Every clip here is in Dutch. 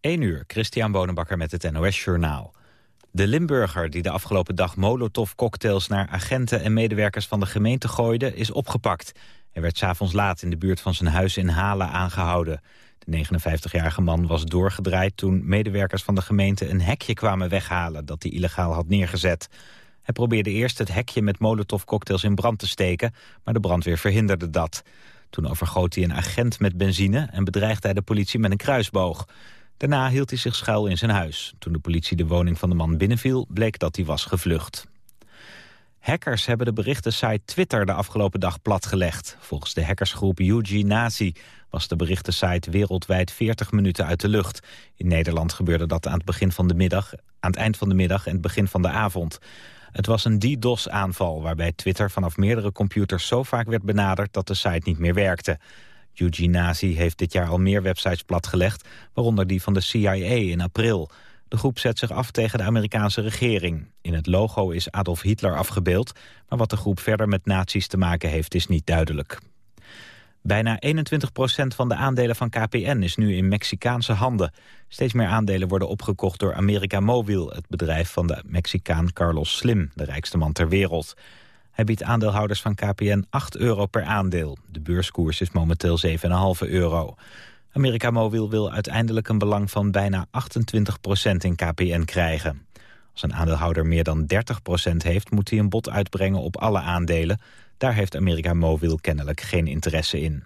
1 uur, Christian Bonenbakker met het NOS Journaal. De Limburger die de afgelopen dag Molotov-cocktails naar agenten en medewerkers van de gemeente gooide, is opgepakt. Hij werd s'avonds laat in de buurt van zijn huis in Halen aangehouden. De 59-jarige man was doorgedraaid toen medewerkers van de gemeente een hekje kwamen weghalen dat hij illegaal had neergezet. Hij probeerde eerst het hekje met Molotov-cocktails in brand te steken, maar de brandweer verhinderde dat. Toen overgoot hij een agent met benzine en bedreigde hij de politie met een kruisboog. Daarna hield hij zich schuil in zijn huis. Toen de politie de woning van de man binnenviel, bleek dat hij was gevlucht. Hackers hebben de berichtensite Twitter de afgelopen dag platgelegd. Volgens de hackersgroep UG Nazi was de berichtensite wereldwijd 40 minuten uit de lucht. In Nederland gebeurde dat aan het, begin van de middag, aan het eind van de middag en het begin van de avond. Het was een DDoS-aanval waarbij Twitter vanaf meerdere computers zo vaak werd benaderd dat de site niet meer werkte. Eugene Nazi heeft dit jaar al meer websites platgelegd, waaronder die van de CIA in april. De groep zet zich af tegen de Amerikaanse regering. In het logo is Adolf Hitler afgebeeld, maar wat de groep verder met nazi's te maken heeft is niet duidelijk. Bijna 21% van de aandelen van KPN is nu in Mexicaanse handen. Steeds meer aandelen worden opgekocht door America Mobil... het bedrijf van de Mexicaan Carlos Slim, de rijkste man ter wereld. Hij biedt aandeelhouders van KPN 8 euro per aandeel. De beurskoers is momenteel 7,5 euro. America Mobil wil uiteindelijk een belang van bijna 28% in KPN krijgen. Als een aandeelhouder meer dan 30% heeft... moet hij een bod uitbrengen op alle aandelen. Daar heeft America Mobil kennelijk geen interesse in.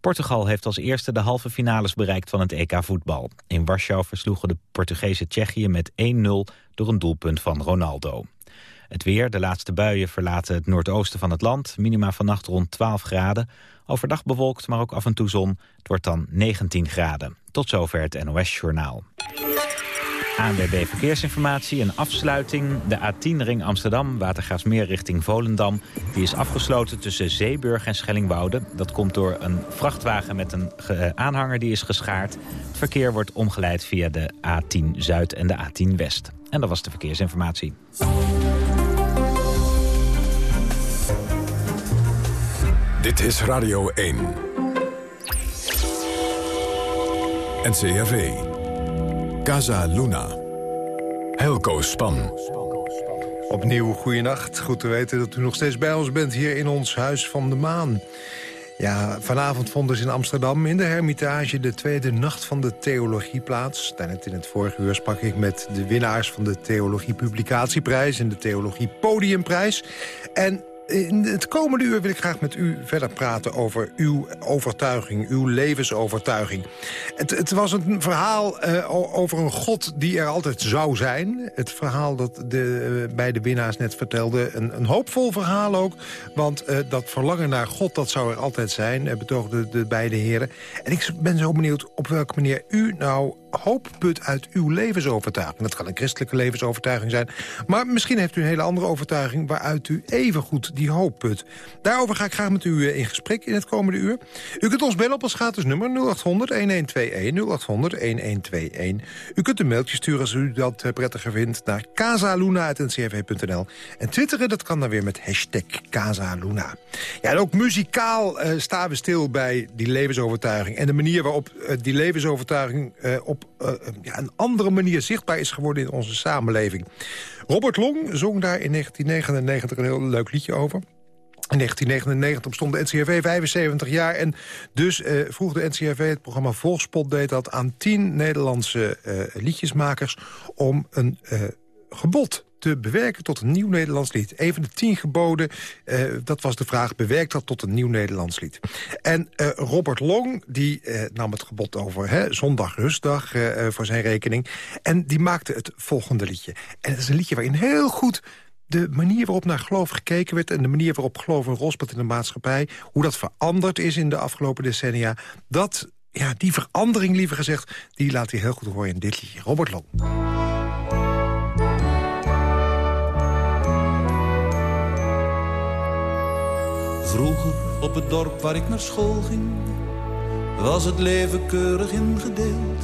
Portugal heeft als eerste de halve finales bereikt van het EK voetbal. In Warschau versloegen de Portugese Tsjechië met 1-0 door een doelpunt van Ronaldo. Het weer, de laatste buien verlaten het noordoosten van het land. Minima vannacht rond 12 graden. Overdag bewolkt, maar ook af en toe zon. Het wordt dan 19 graden. Tot zover het NOS-journaal. ANWB Verkeersinformatie, een afsluiting. De A10-ring Amsterdam, Watergaasmeer richting Volendam. Die is afgesloten tussen Zeeburg en Schellingwoude. Dat komt door een vrachtwagen met een eh, aanhanger die is geschaard. Het verkeer wordt omgeleid via de A10 Zuid en de A10 West. En dat was de verkeersinformatie. Dit is Radio 1. NCRV. Casa Luna. Helco Span. Opnieuw goeienacht. Goed te weten dat u nog steeds bij ons bent hier in ons Huis van de Maan. Ja, vanavond vond dus in Amsterdam in de Hermitage de tweede nacht van de theologie plaats. Net in het vorige uur sprak ik met de winnaars van de Theologie Publicatieprijs en de Theologie Podiumprijs. En in het komende uur wil ik graag met u verder praten over uw overtuiging, uw levensovertuiging. Het, het was een verhaal uh, over een God die er altijd zou zijn. Het verhaal dat de uh, beide winnaars net vertelden. Een, een hoopvol verhaal ook, want uh, dat verlangen naar God dat zou er altijd zijn, betoogden de beide heren. En ik ben zo benieuwd op welke manier u nou hoop put uit uw levensovertuiging. Dat kan een christelijke levensovertuiging zijn. Maar misschien heeft u een hele andere overtuiging... waaruit u even goed die hoop put. Daarover ga ik graag met u eh, in gesprek in het komende uur. U kunt ons bellen op ons gratis nummer 0800-1121. 0800-1121. U kunt een mailtje sturen als u dat eh, prettiger vindt... naar casaluna.ncrv.nl. En twitteren, dat kan dan weer met hashtag Casaluna. Ja, en ook muzikaal uh, staan we stil bij die levensovertuiging... en de manier waarop die levensovertuiging uh, op ja, een andere manier zichtbaar is geworden in onze samenleving. Robert Long zong daar in 1999 een heel leuk liedje over. In 1999 bestond de NCRV 75 jaar en dus uh, vroeg de NCRV, het programma Volkspot deed dat aan tien Nederlandse uh, liedjesmakers om een uh, gebod te bewerken tot een nieuw Nederlands lied. Even de tien geboden, uh, dat was de vraag, bewerkt dat tot een nieuw Nederlands lied. En uh, Robert Long, die uh, nam het gebod over hè, zondag rustdag voor zijn rekening. En die maakte het volgende liedje. En het is een liedje waarin heel goed de manier waarop naar geloof gekeken werd... en de manier waarop geloof een rol in de maatschappij... hoe dat veranderd is in de afgelopen decennia... dat, ja, die verandering, liever gezegd, die laat hij heel goed horen in dit liedje. Robert Long. Vroeger op het dorp waar ik naar school ging, was het leven keurig ingedeeld.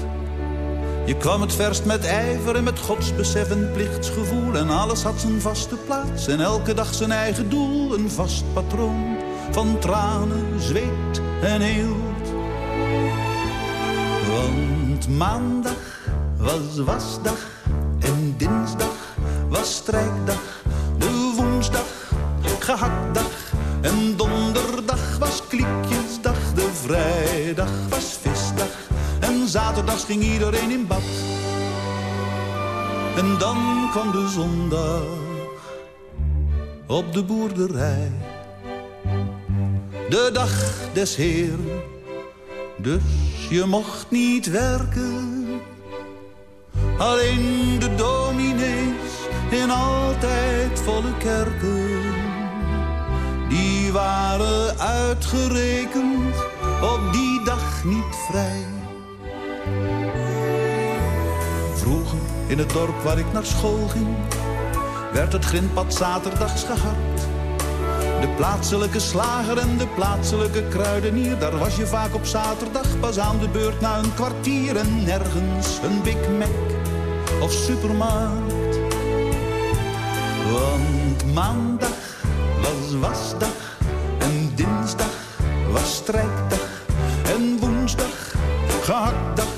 Je kwam het verst met ijver en met godsbesef en plichtsgevoel. En alles had zijn vaste plaats en elke dag zijn eigen doel. Een vast patroon van tranen, zweet en eelt. Want maandag was wasdag en dinsdag was strijkdag. De woensdag gehaktdag en donderdag was kliekjesdag. De vrijdag was visdag en zaterdags ging iedereen in bad. En dan kwam de zondag op de boerderij. De dag des Heeren, dus je mocht niet werken. Alleen de dominees in altijd volle kerken. Waren uitgerekend op die dag niet vrij. Vroeger in het dorp waar ik naar school ging, werd het grindpad zaterdags gehard. De plaatselijke slager en de plaatselijke kruidenier, daar was je vaak op zaterdag pas aan de beurt na een kwartier en nergens een Big Mac of supermarkt. Want maandag was wasdag dinsdag was strijkdag en woensdag gehaktdag.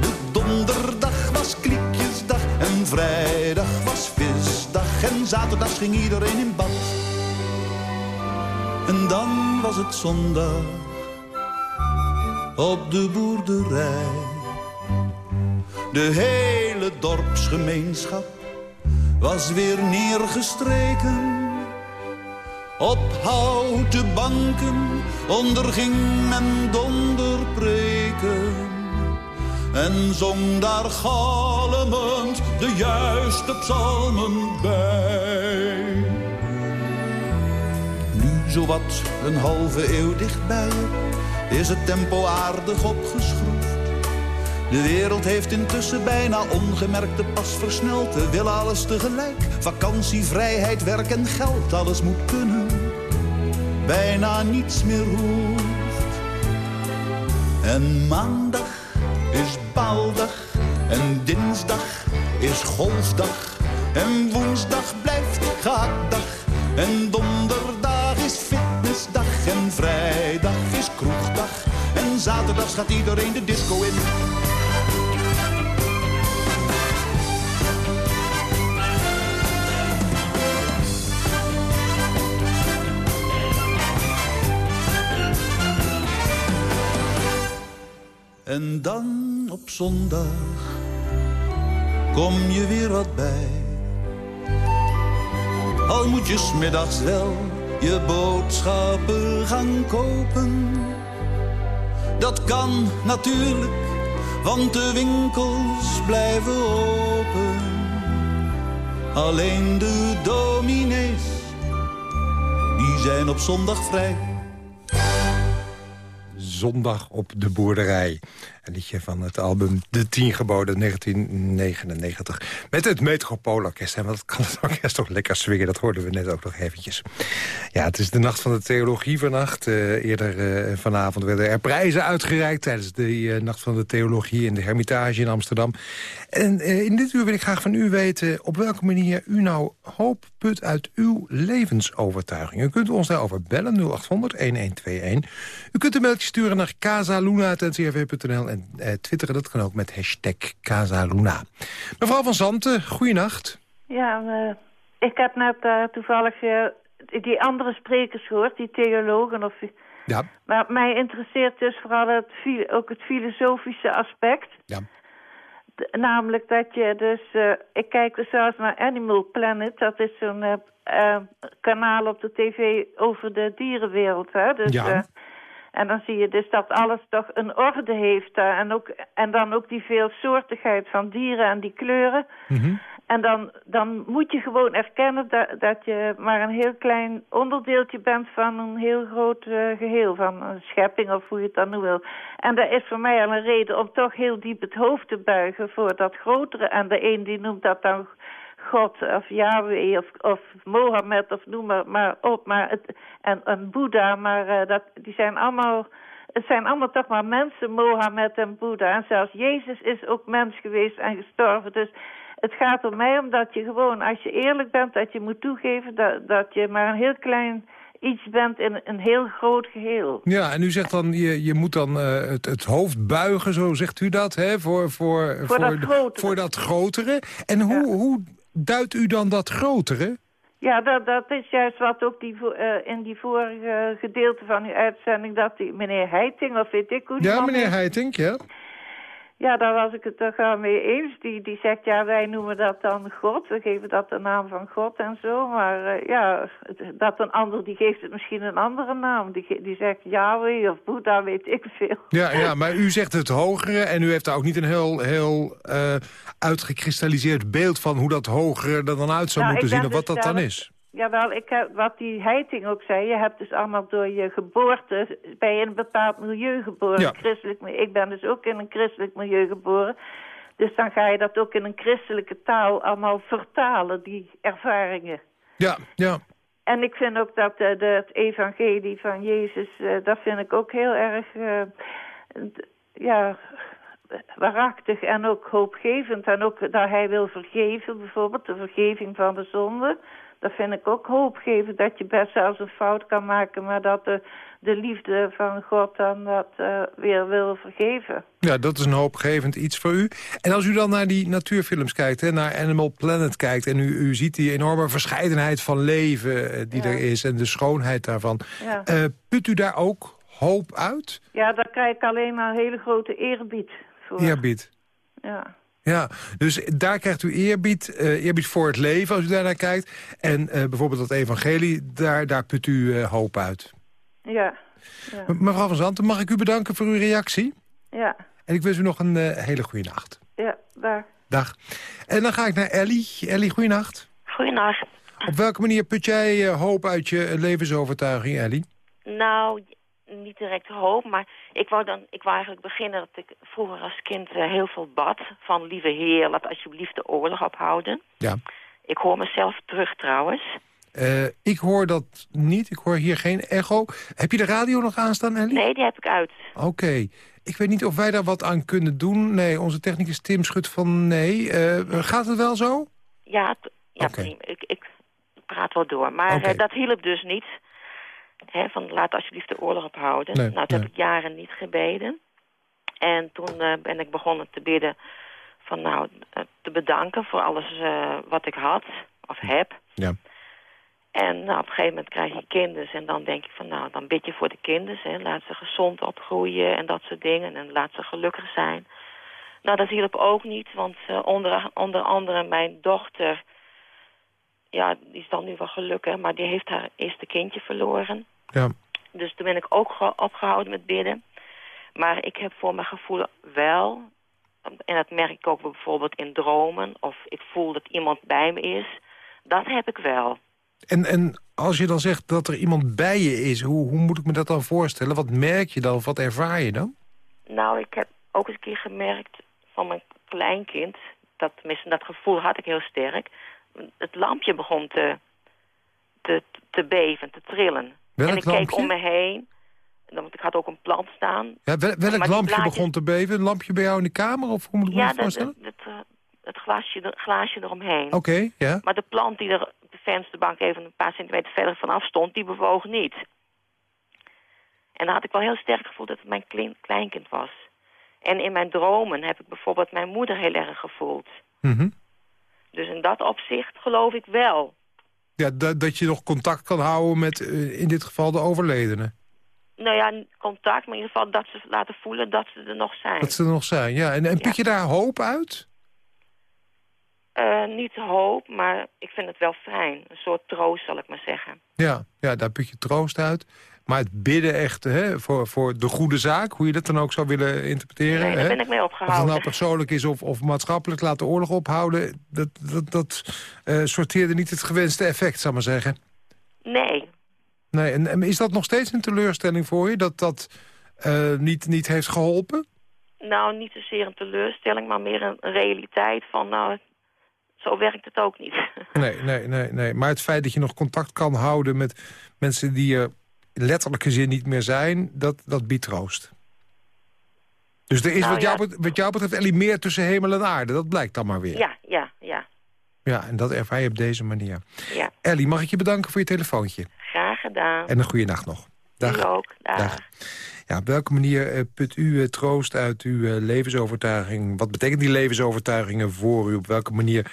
De donderdag was kliekjesdag en vrijdag was visdag en zaterdag ging iedereen in bad. En dan was het zondag op de boerderij. De hele dorpsgemeenschap was weer neergestreken. Op houten banken onderging men donderpreken. En zong daar galmend de juiste psalmen bij. Nu zowat een halve eeuw dichtbij is het tempo aardig opgeschroefd. De wereld heeft intussen bijna ongemerkt de pas versneld. We willen alles tegelijk. Vakantie, vrijheid, werk en geld. Alles moet kunnen. Bijna niets meer hoeft. En maandag is baaldag. En dinsdag is golfdag. En woensdag blijft gehaktdag. En donderdag is fitnessdag. En vrijdag is kroegdag. En zaterdag gaat iedereen de disco in. En dan op zondag kom je weer wat bij. Al moet je smiddags wel je boodschappen gaan kopen. Dat kan natuurlijk, want de winkels blijven open. Alleen de dominees, die zijn op zondag vrij zondag op de boerderij. Een liedje van het album De Tien Geboden 1999. Met het Metropoolorkest. En wat kan het orkest toch lekker swingen. Dat hoorden we net ook nog eventjes. Ja, het is de Nacht van de Theologie vannacht. Uh, eerder uh, vanavond werden er prijzen uitgereikt... tijdens de uh, Nacht van de Theologie in de Hermitage in Amsterdam. En in dit uur wil ik graag van u weten... op welke manier u nou hoop put uit uw levensovertuiging. U kunt ons daarover bellen, 0800-1121. U kunt een mailtje sturen naar casaluna.ncrv.nl en eh, twitteren. Dat kan ook met hashtag Casaluna. Mevrouw van Zanten, goeienacht. Ja, uh, ik heb net uh, toevallig uh, die andere sprekers gehoord, die theologen. Of, ja. Maar mij interesseert dus vooral het, ook het filosofische aspect. Ja. namelijk dat je dus... Ik kijk dus zelfs naar Animal Planet. Dat is zo'n kanaal op de tv over de dierenwereld. Hè? Dus, ja. En dan zie je dus dat alles toch een orde heeft. Uh, en, ook, en dan ook die veelsoortigheid van dieren en die kleuren. Mm -hmm. En dan, dan moet je gewoon erkennen dat, dat je maar een heel klein onderdeeltje bent van een heel groot uh, geheel. Van een schepping of hoe je het dan nu wil. En dat is voor mij al een reden om toch heel diep het hoofd te buigen voor dat grotere. En de een die noemt dat dan God of Yahweh of, of Mohammed of noem maar, maar op. Maar het, en, en Boeddha, maar uh, dat, die zijn allemaal... Het zijn allemaal toch maar mensen, Mohammed en Boeddha. En zelfs Jezus is ook mens geweest en gestorven. Dus het gaat om mij omdat je gewoon, als je eerlijk bent, dat je moet toegeven dat, dat je maar een heel klein iets bent in een heel groot geheel. Ja, en u zegt dan, je, je moet dan uh, het, het hoofd buigen, zo zegt u dat, hè, voor, voor, voor, dat, grotere. voor dat grotere. En hoe, ja. hoe duidt u dan dat grotere? Ja, dat, dat is juist wat ook die, uh, in die vorige gedeelte van uw uitzending... dat die meneer Heiting, of weet ik hoe Ja, meneer Heiting, ja. Ja, daar was ik het toch wel mee eens. Die, die zegt, ja, wij noemen dat dan God. We geven dat de naam van God en zo. Maar uh, ja, dat een ander, die geeft het misschien een andere naam. Die, die zegt Yahweh of Boeddha, weet ik veel. Ja, ja, maar u zegt het hogere en u heeft daar ook niet een heel, heel uh, uitgekristalliseerd beeld van... hoe dat hogere er dan uit zou nou, moeten zien of wat dus dat dan is. Jawel, ik heb, wat die Heiting ook zei, je hebt dus allemaal door je geboorte, ben je in een bepaald milieu geboren. Ja. Christelijk, ik ben dus ook in een christelijk milieu geboren. Dus dan ga je dat ook in een christelijke taal allemaal vertalen, die ervaringen. Ja, ja. En ik vind ook dat uh, de, het evangelie van Jezus, uh, dat vind ik ook heel erg, uh, ja, waarachtig en ook hoopgevend. En ook dat hij wil vergeven, bijvoorbeeld, de vergeving van de zonde. Dat vind ik ook hoopgevend, dat je best zelfs een fout kan maken... maar dat de, de liefde van God dan dat uh, weer wil vergeven. Ja, dat is een hoopgevend iets voor u. En als u dan naar die natuurfilms kijkt, hè, naar Animal Planet kijkt... en u, u ziet die enorme verscheidenheid van leven uh, die Ja. er is... en de schoonheid daarvan, Ja. uh, put u daar ook hoop uit? Ja, daar krijg ik alleen maar een hele grote eerbied voor. Eerbied. Ja. Ja, dus daar krijgt u eerbied, eh, eerbied voor het leven als u daar naar kijkt. En eh, bijvoorbeeld dat evangelie, daar, daar put u eh, hoop uit. Ja. Ja. Me- Mevrouw van Zanten, mag ik u bedanken voor uw reactie? Ja. En ik wens u nog een hele goede nacht. Ja, daar. Dag. En dan ga ik naar Ellie. Ellie, goeienacht. Goedenacht. Op welke manier put jij hoop uit je levensovertuiging, Ellie? Nou, niet direct hoop, maar ik wou, dan, ik wou eigenlijk beginnen dat ik vroeger als kind eh, heel veel bad. Van lieve heer, laat alsjeblieft de oorlog ophouden. Ja. Ik hoor mezelf terug trouwens. Eh, ik hoor dat niet. Ik hoor hier geen echo. Heb je de radio nog aanstaan, Ellie? Nee, die heb ik uit. Oké. Ik weet niet of wij daar wat aan kunnen doen. Nee, onze technicus Tim schudt van nee. Eh, gaat het wel zo? Ja, ja prima. Ik, ik praat wel door. Maar dat hielp dus niet. Hè, van laat alsjeblieft de oorlog ophouden. Nee, nou, dat nee. heb ik jaren niet gebeden. En toen eh, ben ik begonnen te bidden van nou, eh, te bedanken voor alles eh, wat ik had of heb. Ja. En nou, op een gegeven moment krijg je kinderen en dan denk ik van nou, dan bid je voor de kinderen. Hè. Laat ze gezond opgroeien en dat soort dingen. En laat ze gelukkig zijn. Nou, dat hielp ook niet, want onder, onder andere mijn dochter... Ja, die is dan nu wel gelukkig, maar die heeft haar eerste kindje verloren. Ja. Dus toen ben ik ook ge- opgehouden met bidden. Maar ik heb voor mijn gevoel wel... en dat merk ik ook bijvoorbeeld in dromen... of ik voel dat iemand bij me is... dat heb ik wel. En, en als je dan zegt dat er iemand bij je is... Hoe, hoe moet ik me dat dan voorstellen? Wat merk je dan? Of wat ervaar je dan? Nou, ik heb ook eens een keer gemerkt van mijn kleinkind... dat, tenminste, dat gevoel had ik heel sterk... het lampje begon te, te, te beven, te trillen. Welk en ik lampje? keek om me heen... Want ik had ook een plant staan. Ja, wel- welk Maar lampje blaadjes- begon te beven? Een lampje bij jou in de kamer? Of hoe moet ik Ja, dat dat, voorstellen? het, het, het glaasje, glaasje eromheen. Oké, ja. Maar de plant die er op de vensterbank even een paar centimeter verder vanaf stond, die bewoog niet. En dan had ik wel heel sterk het gevoel dat het mijn klein- kleinkind was. En in mijn dromen heb ik bijvoorbeeld mijn moeder heel erg gevoeld. Mhm. Dus in dat opzicht geloof ik wel. Ja, dat, dat je nog contact kan houden met eh, in dit geval de overledene. Nou ja, contact, maar in ieder geval dat ze laten voelen dat ze er nog zijn. Dat ze er nog zijn, ja. En, en put je daar hoop uit? Eh, niet hoop, maar ik vind het wel fijn. Een soort troost, zal ik maar zeggen. Ja, ja daar put je troost uit. Maar het bidden echt hè, voor, voor de goede zaak, hoe je dat dan ook zou willen interpreteren. Nee, daar hè? ben ik mee Of het opgehouden. nou persoonlijk is of, of maatschappelijk, laat de oorlog ophouden. Dat, dat, dat eh, sorteerde niet het gewenste effect, zal ik maar zeggen. Nee, Nee, en, en is dat nog steeds een teleurstelling voor je? Dat dat eh, niet, niet heeft geholpen? Nou, niet zozeer een teleurstelling, maar meer een, realiteit van, nou, zo werkt het ook niet. Nee, nee, nee, nee. Maar het feit dat je nog contact kan houden met mensen die in letterlijke zin niet meer zijn, dat, dat biedt troost. Dus er is Nou, wat, jou, ja. wat jou betreft Ellie meer tussen hemel en aarde. Dat blijkt dan maar weer. ja, ja, ja, Ja, en dat ervaar je op deze manier. ja. Ellie, mag ik je bedanken voor je telefoontje? Graag gedaan. En een goede nacht nog. Dag. U ook. Dag. Ja, op welke manier uh, put u uh, troost uit uw uh, levensovertuiging? Wat betekent die levensovertuigingen voor u? Op welke manier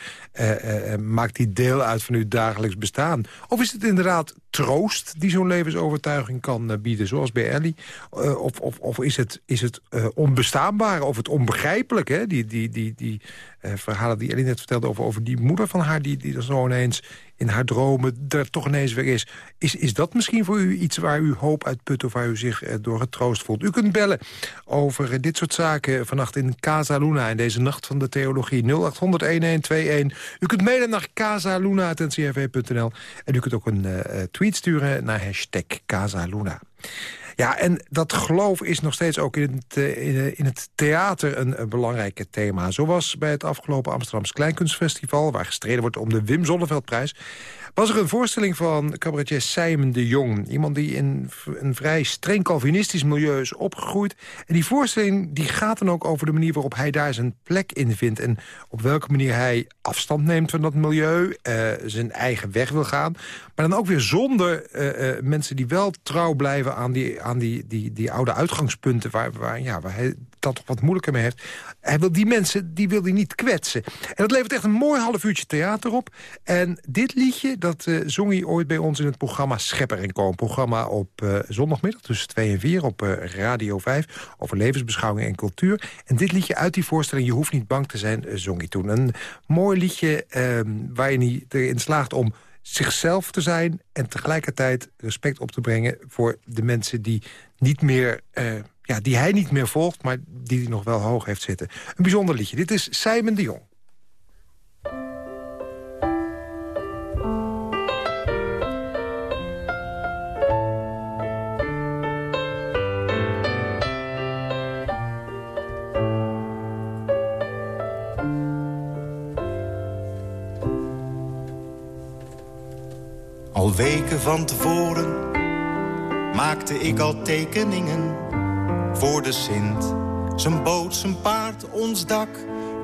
maakt die deel uit van uw dagelijks bestaan? Of is het inderdaad troost die zo'n levensovertuiging kan bieden, zoals bij Ellie? of, of, of is het, is het onbestaanbaar of het onbegrijpelijk? Hè? Die, die, die, die verhalen die Ellie net vertelde over, over die moeder van haar... die, die er zo ineens in haar dromen er toch ineens weer is. Is, is dat misschien voor u iets waar u hoop uit put... of waar u zich door getroost voelt? U kunt bellen over dit soort zaken vannacht in Casa Luna... in deze Nacht van de Theologie 0800-1121. U kunt mailen naar casaluna.ncrv.nl. En u kunt ook een uh, sturen naar hashtag Casaluna. Ja, en dat geloof is nog steeds ook in het, uh, in het theater een, belangrijk thema. Zo was bij het afgelopen Amsterdamse Kleinkunstfestival... waar gestreden wordt om de Wim Zonneveldprijs was er een voorstelling van cabaretier Simon de Jong. Iemand die in een vrij streng Calvinistisch milieu is opgegroeid. En die voorstelling die gaat dan ook over de manier waarop hij daar zijn plek in vindt. En op welke manier hij afstand neemt van dat milieu. Uh, zijn eigen weg wil gaan. Maar dan ook weer zonder uh, uh, mensen die wel trouw blijven aan die, aan die, die, die oude uitgangspunten... Waar, waar, ja, waar hij dat wat moeilijker mee heeft. Hij wil die mensen die wil hij niet kwetsen. En dat levert echt een mooi half uurtje theater op. En dit liedje, dat uh, zong hij ooit bij ons in het programma Schepper en Co. Een programma op uh, zondagmiddag tussen 2 en 4 op uh, Radio 5... over levensbeschouwing en cultuur. En dit liedje uit die voorstelling, Je hoeft niet bang te zijn, zong hij toen. Een mooi liedje ehm, waarin hij erin slaagt om zichzelf te zijn... en tegelijkertijd respect op te brengen voor de mensen die niet meer ja, die hij niet meer volgt, maar die hij nog wel hoog heeft zitten. Een bijzonder liedje. Dit is Simon de Jong. Al weken van tevoren maakte ik al tekeningen voor de Sint. Zijn boot, zijn paard, ons dak,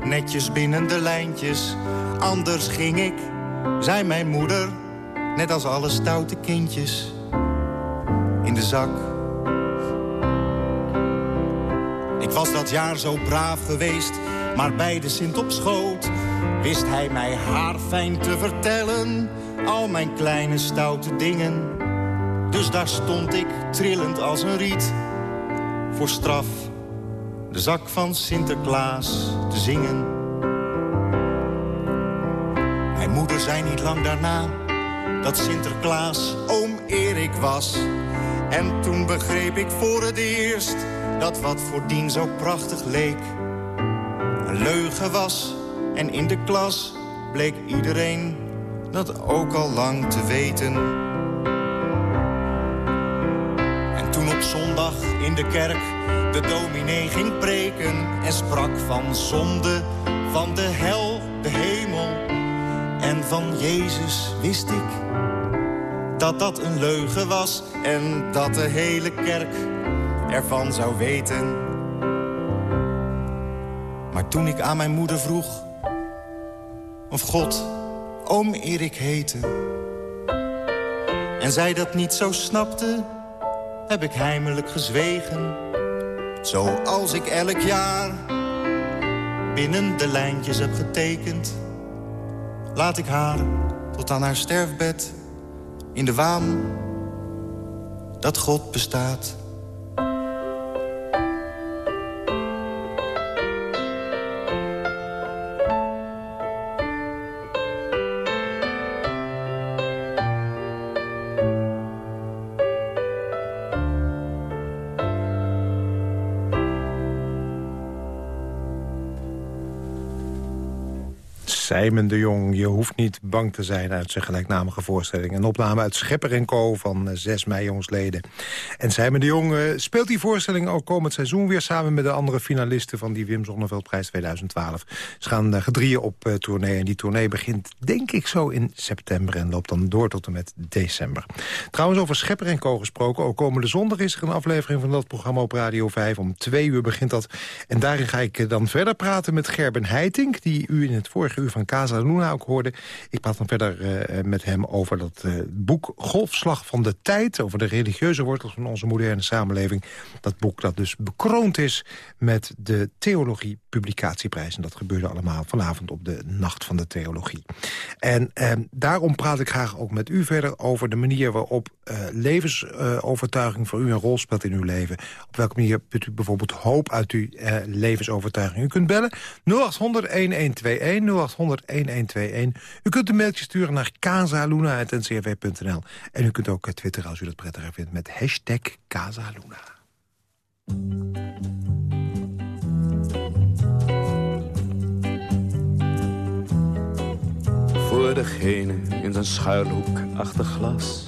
netjes binnen de lijntjes. Anders ging ik, zei mijn moeder, net als alle stoute kindjes, in de zak. Ik was dat jaar zo braaf geweest, maar bij de Sint op schoot... wist hij mij haarfijn te vertellen, al mijn kleine stoute dingen. Dus daar stond ik, trillend als een riet voor straf de zak van Sinterklaas te zingen. Mijn moeder zei niet lang daarna dat Sinterklaas oom Erik was. En toen begreep ik voor het eerst dat wat voordien zo prachtig leek... een leugen was en in de klas bleek iedereen dat ook al lang te weten... op zondag in de kerk de dominee ging preken en sprak van zonde, van de hel, de hemel. En van Jezus wist ik dat dat een leugen was en dat de hele kerk ervan zou weten. Maar toen ik aan mijn moeder vroeg of God oom Erik heette... en zij dat niet zo snapte heb ik heimelijk gezwegen. Zoals ik elk jaar binnen de lijntjes heb getekend. Laat ik haar tot aan haar sterfbed in de waan dat God bestaat. Simon de Jong, je hoeft niet bang te zijn uit zijn gelijknamige voorstelling. Een opname uit Schepper en Co. van 6 mei jongsleden. En Simon de Jong uh, speelt die voorstelling ook komend seizoen weer... samen met de andere finalisten van die Wim Zonneveldprijs 2012. Ze gaan uh, gedrieën op tournee en die tournee begint denk ik zo in september... en loopt dan door tot en met december. Trouwens over Schepper en Co. gesproken. Ook komende zondag is er een aflevering van dat programma op Radio 5. Om twee uur begint dat. En daarin ga ik dan verder praten met Gerben Heiting... die u in het vorige uur van van Casa Luna ook hoorde. Ik praat dan verder uh, met hem over dat uh, boek Golfslag van de Tijd... over de religieuze wortels van onze moderne samenleving. Dat boek dat dus bekroond is met de Theologie Publicatieprijs. En dat gebeurde allemaal vanavond op de Nacht van de Theologie. En uh, daarom praat ik graag ook met u verder over de manier waarop levensovertuiging voor u een rol speelt in uw leven. Op welke manier put u bijvoorbeeld hoop uit uw levensovertuiging. U kunt bellen 0800-1121, 0800-1121. U kunt een mailtje sturen naar casaluna.ncrv.nl. En u kunt ook twitteren als u dat prettiger vindt met hashtag Casaluna. Voor degene in zijn schuilhoek achter glas.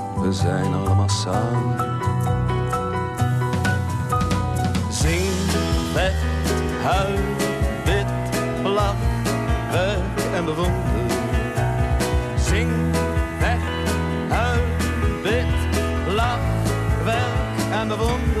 we zijn allemaal samen. Zing, weg, huil en bewonder. Zing, weg, huil, bid, lach, werk en bewonder.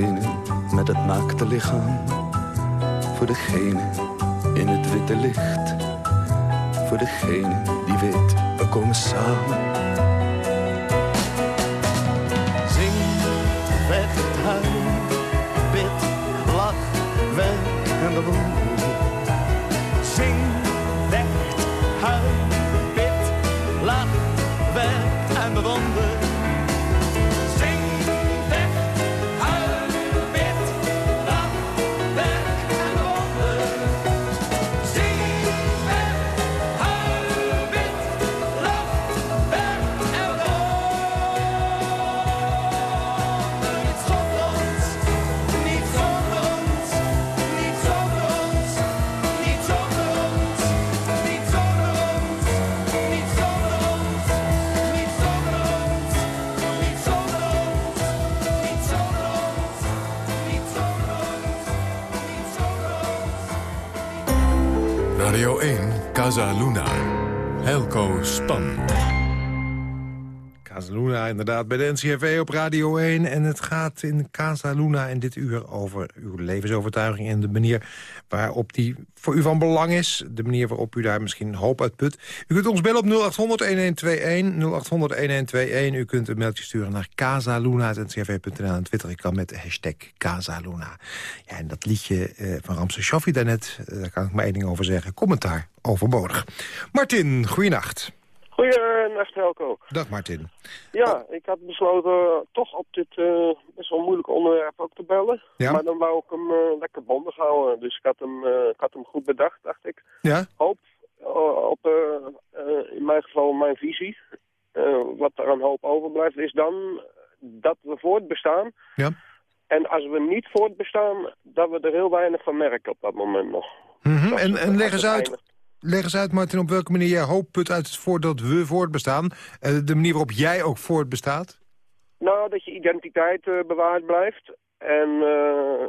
Degene met het naakte lichaam. Voor degene in het witte licht. Voor degene die weet, we komen samen. Inderdaad, bij de NCRV op Radio 1. En het gaat in Casa Luna in dit uur over uw levensovertuiging... en de manier waarop die voor u van belang is. De manier waarop u daar misschien hoop uit put. U kunt ons bellen op 0800-1121, 0800-1121. U kunt een mailtje sturen naar casaluna.ncrv.nl en Twitter. Ik kan met de hashtag Casaluna. Ja, en dat liedje eh, van Ramse Shaffi daarnet, eh, daar kan ik maar één ding over zeggen. Commentaar overbodig. Martin, goeienacht. Goedenacht, Helco. Dag Martin. Ja, ik had besloten toch op dit eh, best wel moeilijke onderwerp ook te bellen. Ja. Maar dan wou ik hem eh, lekker bondig houden. Dus ik had, hem, eh, ik had hem goed bedacht, dacht ik. Ja? Hoop op, in mijn geval, mijn visie. Wat er aan hoop overblijft, is dan dat we voortbestaan. Ja. En als we niet voortbestaan, dat we er heel weinig van merken op dat moment nog. Mhm. Dat En, en leg eens uit, eindigt. Leg eens uit Martin, op welke manier jij hoop put uit het voort dat we voortbestaan. Uh, de manier waarop jij ook voortbestaat. Nou, dat je identiteit eh, bewaard blijft. En eh,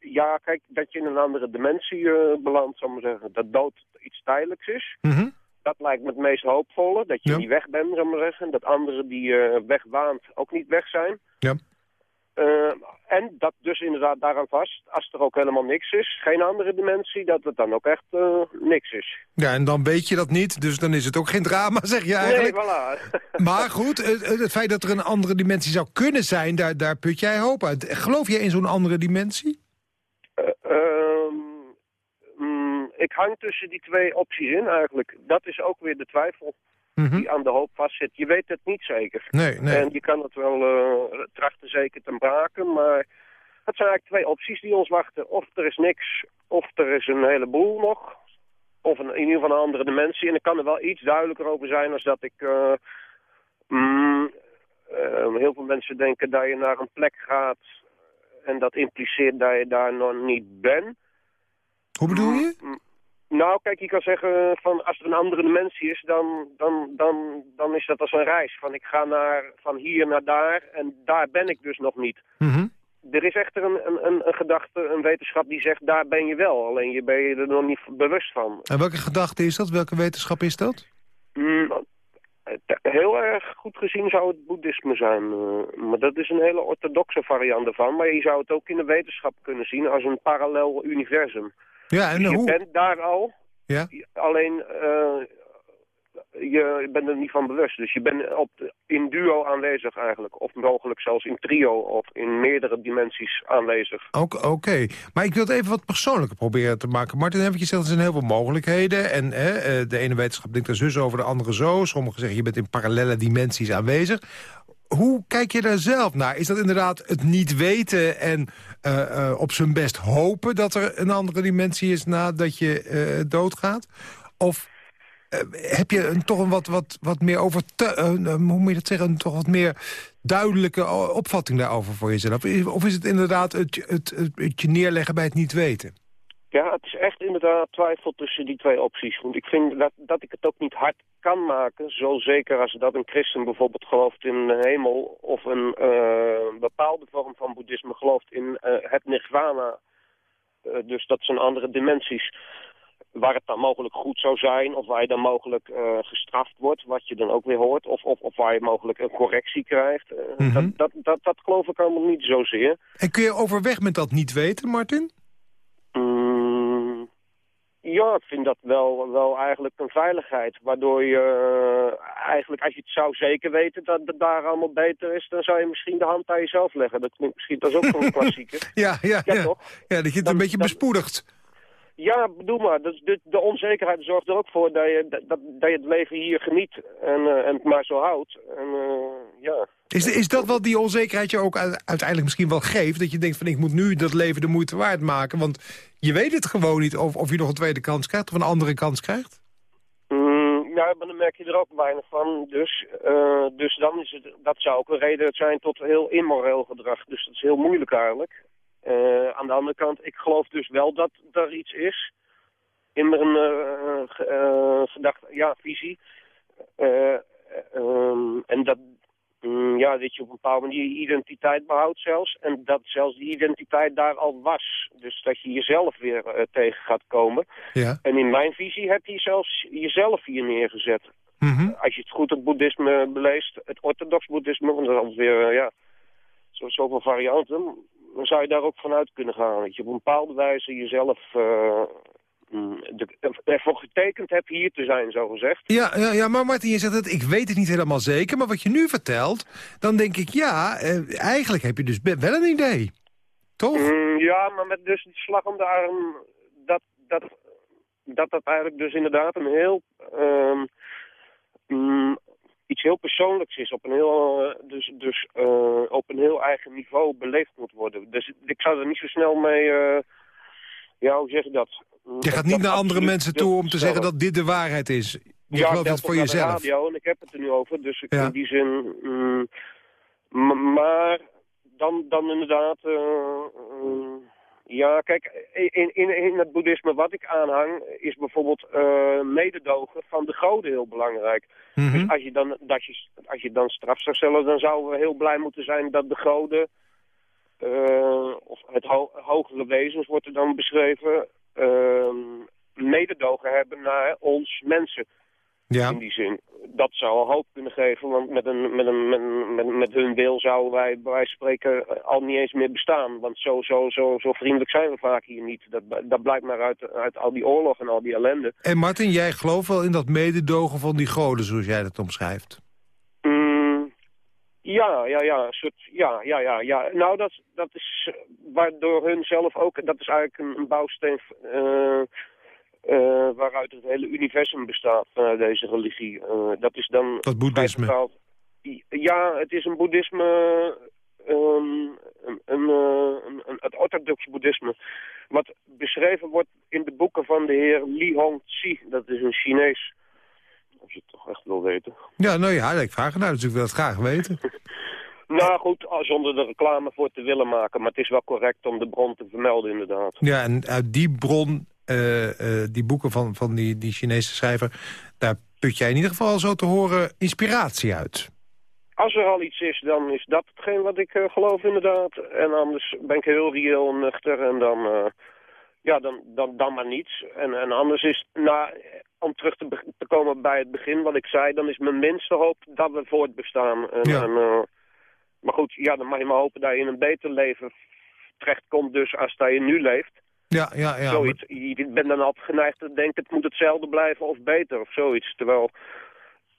ja, kijk, dat je in een andere dimensie eh, belandt, zal ik maar zeggen. Dat dood iets tijdelijks is. Mhm. Dat lijkt me het meest hoopvolle. Dat je Ja. niet weg bent, zal ik maar zeggen. Dat anderen die eh weg waant ook niet weg zijn. Ja. Eh, en dat dus inderdaad daaraan vast, als er ook helemaal niks is, geen andere dimensie, dat het dan ook echt eh, niks is. Ja, en dan weet je dat niet, dus dan is het ook geen drama, zeg je eigenlijk. Nee, voilà. Maar goed, het, het feit dat er een andere dimensie zou kunnen zijn, daar, daar put jij hoop uit. Geloof jij in zo'n andere dimensie? Eh, ehm, mm, ik hang tussen die twee opties in eigenlijk. Dat is ook weer de twijfel Mhm. die aan de hoop vastzit. Je weet het niet zeker. Nee, nee. En je kan het wel eh, trachten zeker te braken, maar het zijn eigenlijk twee opties die ons wachten. Of er is niks, of er is een heleboel nog. Of een, in ieder geval een andere dimensie. En ik kan er wel iets duidelijker over zijn als dat ik... eh, mm, eh, heel veel mensen denken dat je naar een plek gaat... en dat impliceert dat je daar nog niet bent. Hoe bedoel je? Mm, Nou, kijk, je kan zeggen van als er een andere dimensie is, dan, dan, dan, dan is dat als een reis. Van ik ga naar, van hier naar daar en daar ben ik dus nog niet. Mhm. Er is echter een, een, een, gedachte, een wetenschap die zegt daar ben je wel. Alleen je ben je er nog niet bewust van. En welke gedachte is dat? Welke wetenschap is dat? Mm, het- heel erg goed gezien zou het boeddhisme zijn. eh, maar dat is een hele orthodoxe variant ervan. Maar je zou het ook in de wetenschap kunnen zien als een parallel universum. Ja, en Dus je hoe... bent daar al, Ja? alleen eh, je bent er niet van bewust. Dus je bent op in duo aanwezig eigenlijk. Of mogelijk zelfs in trio of in meerdere dimensies aanwezig. Ook- Oké, maar ik wil het even wat persoonlijker proberen te maken. Martin, heb je er zijn heel veel mogelijkheden. En hè, eh, de ene wetenschap denkt er zus over, de andere zo. Sommigen zeggen, je bent in parallele dimensies aanwezig. Hoe kijk je daar zelf naar? Is dat inderdaad het niet weten en op zijn best hopen... dat er een andere dimensie is nadat je eh, doodgaat? Of eh, heb je een, toch een wat, wat, wat meer over... hoe moet je dat zeggen? Een toch wat meer duidelijke opvatting daarover voor jezelf? Of is het inderdaad het, het, het, het je neerleggen bij het niet weten? Ja, het is echt inderdaad twijfel tussen die twee opties. Want ik vind dat, dat ik het ook niet hard kan maken. Zo zeker als dat een christen bijvoorbeeld gelooft in de hemel... of een eh, bepaalde vorm van boeddhisme gelooft in eh, het nirvana. Eh, dus dat zijn andere dimensies. Waar het dan mogelijk goed zou zijn... of waar je dan mogelijk gestraft wordt, wat je dan ook weer hoort... of, of, of waar je mogelijk een correctie krijgt. Mhm. dat, dat, dat, dat geloof ik allemaal niet zozeer. En kun je overweg met dat niet weten, Martin? Ja, ik vind dat wel, wel eigenlijk een veiligheid. Waardoor je eh, eigenlijk, als je het zou zeker weten dat het daar allemaal beter is... dan zou je misschien de hand aan jezelf leggen. Dat klinkt misschien, dat is ook zo'n klassieker. Ja, ja, Ja, ja. toch? ja dat je het Dan- een beetje bespoedigt. Ja, bedoel maar. Dus de, de onzekerheid zorgt er ook voor dat je, dat, dat je het leven hier geniet en, eh, en het maar zo houdt. En eh, ja... Is, is dat wat die onzekerheid je ook uiteindelijk misschien wel geeft? Dat je denkt van ik moet nu dat leven de moeite waard maken. Want je weet het gewoon niet of, of je nog een tweede kans krijgt of een andere kans krijgt. Mm, ja, maar dan merk je er ook weinig van. Dus, eh, dus dan is het, dat zou ook een reden zijn tot heel immoreel gedrag. Dus dat is heel moeilijk eigenlijk. Eh, aan de andere kant, ik geloof dus wel dat er iets is. In mijn eh, ge- eh, gedachte, ja, visie. Eh, ehm, en dat, mm, ja, dat je op een bepaalde manier je identiteit behoudt zelfs. En dat zelfs die identiteit daar al was. Dus dat je jezelf weer eh, tegen gaat komen. Ja. En in mijn visie heb je zelfs jezelf hier neergezet. Mhm. Als je het goed het boeddhisme beleest, het orthodox boeddhisme, want dat is eh, ja, zo, zoveel varianten, dan zou je daar ook vanuit kunnen gaan. Dat je op een bepaalde wijze jezelf eh, mm, de- ervoor getekend hebt hier te zijn, zo gezegd. Ja, ja, ja, maar Martin, je zegt het, ik weet het niet helemaal zeker. Maar wat je nu vertelt, dan denk ik, ja, eh, eigenlijk heb je dus wel een idee. Toch? Mm, ja, maar met dus die slag om de arm, dat dat, dat dat eigenlijk dus inderdaad een heel ehm, mm, iets heel persoonlijks is. Op een heel, eh, dus dus eh, op een heel eigen niveau beleefd moet worden. Dus ik zou er niet zo snel mee... eh, ja, hoe zeg je dat? Mm, Je gaat dat niet naar andere mensen toe om te zeggen dat dit de waarheid is. Je ja, gelooft het voor jezelf. radio en ik heb het er nu over. Dus ik- Ja. in die zin... mm, maar dan, dan inderdaad... mm, ja, kijk, in, in, in het boeddhisme wat ik aanhang... is bijvoorbeeld eh, mededogen van de goden heel belangrijk. Mhm. Dus als je, dan, dat je, als je dan straf zou stellen... dan zouden we heel blij moeten zijn dat de goden... eh, of het ho- hogere wezens wordt er dan beschreven... eh, mededogen hebben naar ons mensen Ja. in die zin. Dat zou hoop kunnen geven, want met, een, met, een, met, met, met hun wil zouden wij bij wijze van spreken al niet eens meer bestaan. Want zo, zo, zo, zo vriendelijk zijn we vaak hier niet. Dat, dat blijkt maar uit, uit al die oorlog en al die ellende. En Martin, jij gelooft wel in dat mededogen van die goden, zoals jij dat omschrijft. Mm, ja, ja, ja, een soort, ja, ja, ja, ja. Nou, dat, dat is eh, waardoor hun zelf ook, dat is eigenlijk een, een bouwsteen eh, eh, waaruit het hele universum bestaat vanuit deze religie. Eh, dat is dan... Dat boeddhisme. Ja, het is een boeddhisme, ehm, een, een, eh, een, het orthodox boeddhisme, wat beschreven wordt in de boeken van de heer Li Hongzhi. Dat is een Chinees, als je het toch echt wil weten. Ja, nou ja, ik vraag het nou, dus ik wil het graag weten. Nou goed, ah, zonder er reclame voor te willen maken. Maar het is wel correct om de bron te vermelden inderdaad. Ja, en uit die bron, eh, eh, die boeken van, van die, die Chinese schrijver... daar put jij in ieder geval zo te horen inspiratie uit. Als er al iets is, dan is dat hetgeen wat ik eh, geloof inderdaad. En anders ben ik heel reëel en nuchter en dan... eh, ja, dan, dan, dan maar niets. En, en anders is, nou, om terug te, komen bij het begin wat ik zei... dan is mijn minste hoop dat we voortbestaan. En, Ja. en, eh, maar goed, ja, dan mag je maar hopen dat je in een beter leven terechtkomt... dus als dat je nu leeft. Ja, ja, ja. zoiets. Je bent dan altijd geneigd te denken, het moet hetzelfde blijven of beter of zoiets. Terwijl,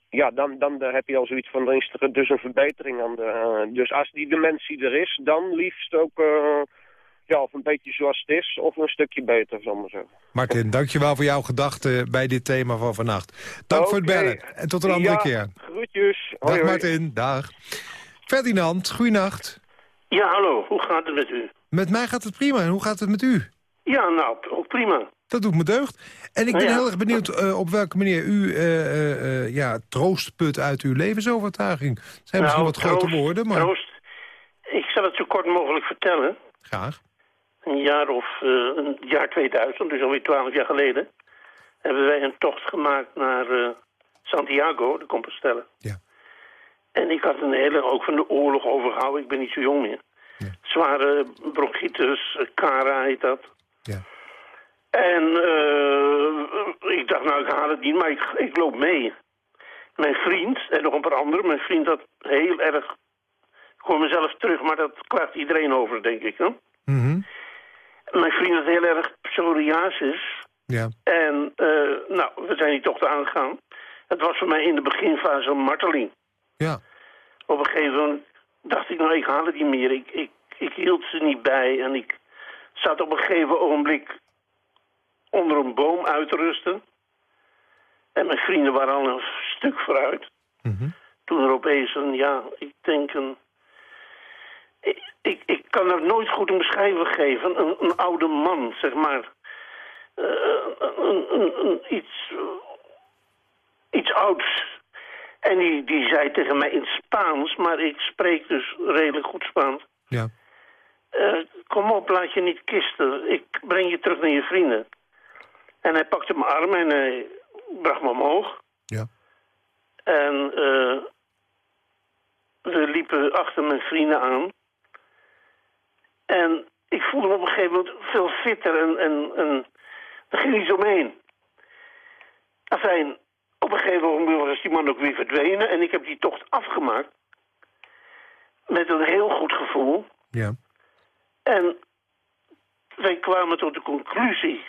ja, dan, dan heb je al zoiets van, er is er dus een verbetering aan de... eh, dus als die dementie er is, dan liefst ook, eh, ja, of een beetje zoals het is, of een stukje beter, zal maar zeggen. Martin, dankjewel voor jouw gedachten bij dit thema van vannacht. Dank voor het bellen en tot een andere Ja, keer. Groetjes. Hoi, Dag hoi. Martin, dag. Ferdinand, goeienacht. Ja, hallo. Hoe gaat het met u? Met mij gaat het prima. En hoe gaat het met u? Ja, nou, ook prima. Dat doet me deugd. En ik ben Ja. heel erg benieuwd eh, op welke manier u eh, ja, troost put uit uw levensovertuiging. Het zijn misschien Nou, wat grote woorden, maar Troost. Ik zal het zo kort mogelijk vertellen. graag. Een jaar of een jaar 2000, dus alweer twaalf jaar geleden, hebben wij een tocht gemaakt naar Santiago, de Compostela. Ja. En ik had een hele, ook van de oorlog overgehouden, ik ben niet zo jong meer. Zware bronchitis, Cara heet dat. Ja. En eh, ik dacht, nou, ik haal het niet, maar ik, ik loop mee. Mijn vriend, en nog een paar anderen, mijn vriend had heel erg... Ik hoor mezelf terug, maar dat klaagt iedereen over, denk ik. Hè? Mhm. Mijn vriend had heel erg psoriasis. ja. En eh, nou, we zijn die tocht aangegaan. Het was voor mij in de beginfase een marteling. Ja. Op een gegeven moment dacht ik, nou, ik haal het niet meer. Ik, ik, ik hield ze niet bij en ik zat op een gegeven ogenblik onder een boom uit te rusten. En mijn vrienden waren al een stuk vooruit. Mhm. Toen er opeens een, ja, ik denk een... Ik, ik, ik kan er nooit goed een beschrijving geven. Een, een oude man, zeg maar. Eh, een, een, een, iets, iets ouds. En die, die zei tegen mij in Spaans, maar ik spreek dus redelijk goed Spaans. Ja. Eh, kom op, laat je niet kisten. Ik breng je terug naar je vrienden. En hij pakte mijn arm en hij bracht me omhoog. Ja. En eh, we liepen achter mijn vrienden aan. En ik voelde me op een gegeven moment veel fitter en, en, en er ging iets omheen. Enfin, op een gegeven moment was die man ook weer verdwenen en ik heb die tocht afgemaakt. Met een heel goed gevoel. Ja. En wij kwamen tot de conclusie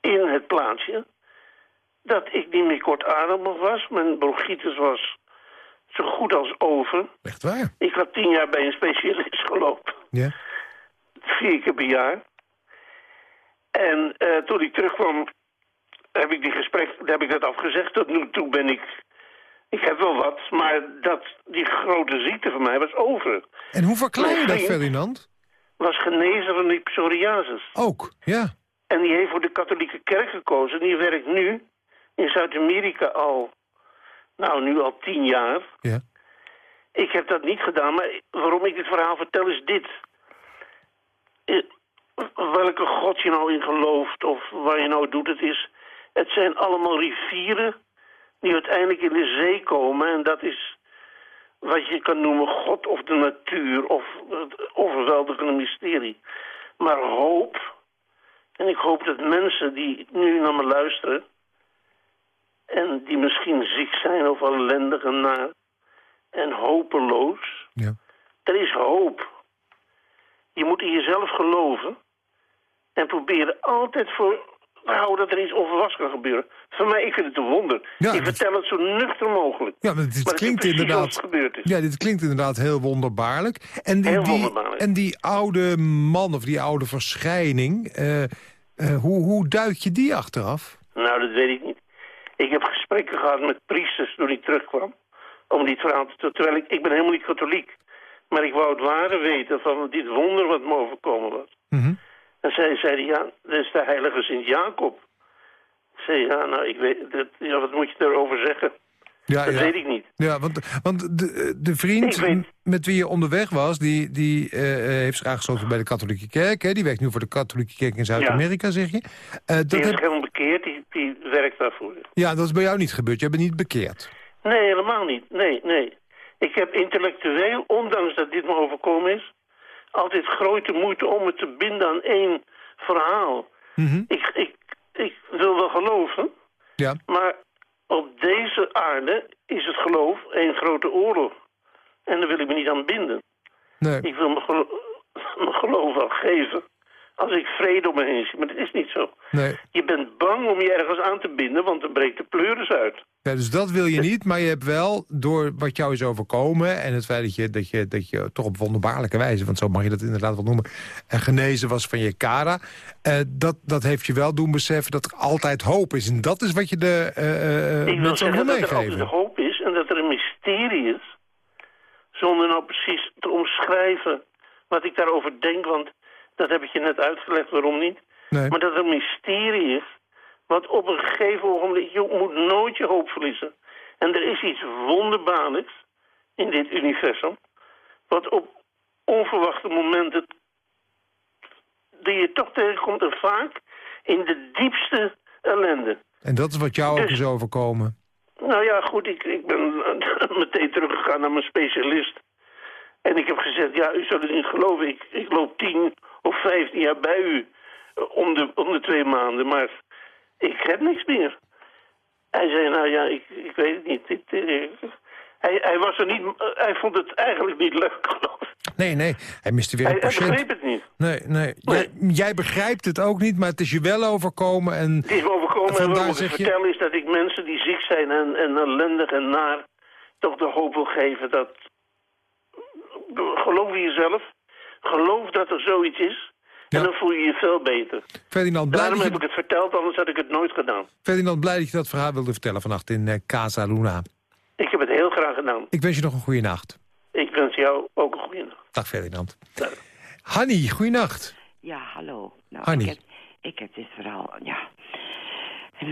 in het plaatsje dat ik niet meer kortademig was. Mijn bronchitis was zo goed als over. Echt waar? Ik had tien jaar bij een specialist gelopen. Ja. Vier keer per jaar. En eh, toen ik terugkwam, heb ik die gesprek, heb ik dat afgezegd. Tot nu toe ben ik Ik heb wel wat, maar dat, die grote ziekte van mij was over. En hoe verklaar je dat, Ferdinand? Was genezen van die psoriasis. Ook, ja. En die heeft voor de katholieke kerk gekozen. Die werkt nu in Zuid-Amerika al, nou nu al tien jaar. Ja. Ik heb dat niet gedaan, maar waarom ik dit verhaal vertel is dit. Eh, Welke god je nou in gelooft of waar je nou doet, het is... Het zijn allemaal rivieren die uiteindelijk in de zee komen. En dat is wat je kan noemen God of de natuur of het overweldigende mysterie. Maar hoop, en ik hoop dat mensen die nu naar me luisteren... en die misschien ziek zijn of ellendig en naar en hopeloos... Ja. er is hoop. Je moet in jezelf geloven en proberen altijd voor te houden dat er iets onverwachts kan gebeuren. Voor mij, ik vind het een wonder. Ja, ik vertel het zo nuchter mogelijk. Ja, maar dit Maar klinkt inderdaad... wat er gebeurd is. Ja, dit klinkt inderdaad heel wonderbaarlijk. En die, Heel die, en die oude man of die oude verschijning... eh, eh, hoe, hoe duid je die achteraf? Nou, dat weet ik niet. Ik heb gesprekken gehad met priesters toen ik terugkwam. Om dit verhaal te... Terwijl ik... Ik ben helemaal niet katholiek. Maar ik wou het ware weten van dit wonder wat me overkomen was. Mhm. En zij zeiden, ja, dat is de heilige Sint-Jacob. Ik zei, ja, nou, ik weet... Dat, ja, wat moet je daarover zeggen? Ja, dat ja. weet ik niet. Ja, want, want de, de vriend weet- met wie je onderweg was... die, die eh, heeft zich aangesloten bij de katholieke kerk. Hè? Die werkt nu voor de katholieke kerk in Zuid-Amerika, zeg je. Eh, dat Die is heb- helemaal bekeerd, die, die werkt daarvoor. ja, dat is bij jou niet gebeurd. Je bent niet bekeerd. Nee, helemaal niet. Nee, nee. Ik heb intellectueel, ondanks dat dit me overkomen is... altijd grote moeite om het te binden aan één verhaal. Mhm. Ik, ik, ik wil wel geloven, Ja. maar op deze aarde is het geloof één grote oorlog. En daar wil ik me niet aan binden. Nee. Ik wil mijn, gelo- mijn geloof wel geven als ik vrede om me heen zie. Maar dat is niet zo. Nee. Je bent bang om je ergens aan te binden, want dan breekt de pleuris uit. Dus dat wil je niet, maar je hebt wel, door wat jou is overkomen... en het feit dat je, dat je, dat je toch op wonderbaarlijke wijze... want zo mag je dat inderdaad wel noemen... en genezen was van je kara... eh, dat, dat heeft je wel doen beseffen dat er altijd hoop is. En dat is wat je de eh, eh, Ik wil mensen ook wil zeggen dat er altijd meegeven. hoop is en dat er een mysterie is. Zonder nou precies te omschrijven wat ik daarover denk, want dat heb ik je net uitgelegd, waarom niet. Nee. Maar dat er een mysterie is, wat op een gegeven ogenblik, je moet nooit je hoop verliezen. En er is iets wonderbaarlijks in dit universum, wat op onverwachte momenten die je toch tegenkomt en vaak in de diepste ellende. En dat is wat jou ook Dus- is overkomen. Nou ja, goed, ik, ik ben meteen teruggegaan naar mijn specialist. En ik heb gezegd, ja, u zou het niet geloven. Ik, ik loop tien of vijftien jaar bij u eh, om de, om de twee maanden, maar ik heb niks meer. Hij zei, nou ja, ik, ik weet het niet. Eh, hij, hij, was er niet, eh, hij vond het eigenlijk niet leuk, geloof. Nee, nee, hij miste weer Hij, een hij patiënt. begreep het niet. Nee, nee. Jij, jij begrijpt het ook niet, maar het is je wel overkomen. En Het is me overkomen en waarom ik je- vertel is dat ik mensen die ziek zijn en, en ellendig en naar... toch de hoop wil geven dat... Geloof in jezelf. Geloof dat er zoiets is. Ja. En dan voel je je veel beter. Ferdinand, blij Daarom dat heb ik het verteld, anders had ik het nooit gedaan. Ferdinand, blij dat je dat verhaal wilde vertellen vannacht in eh, Casa Luna. Ik heb het heel graag gedaan. Ik wens je nog een goede nacht. Ik wens jou ook een goede nacht. Dag Ferdinand. Dag. Hanny, goeienacht. Ja, hallo. Nou, Hanny. ik, heb, ik heb dit verhaal, ja, en,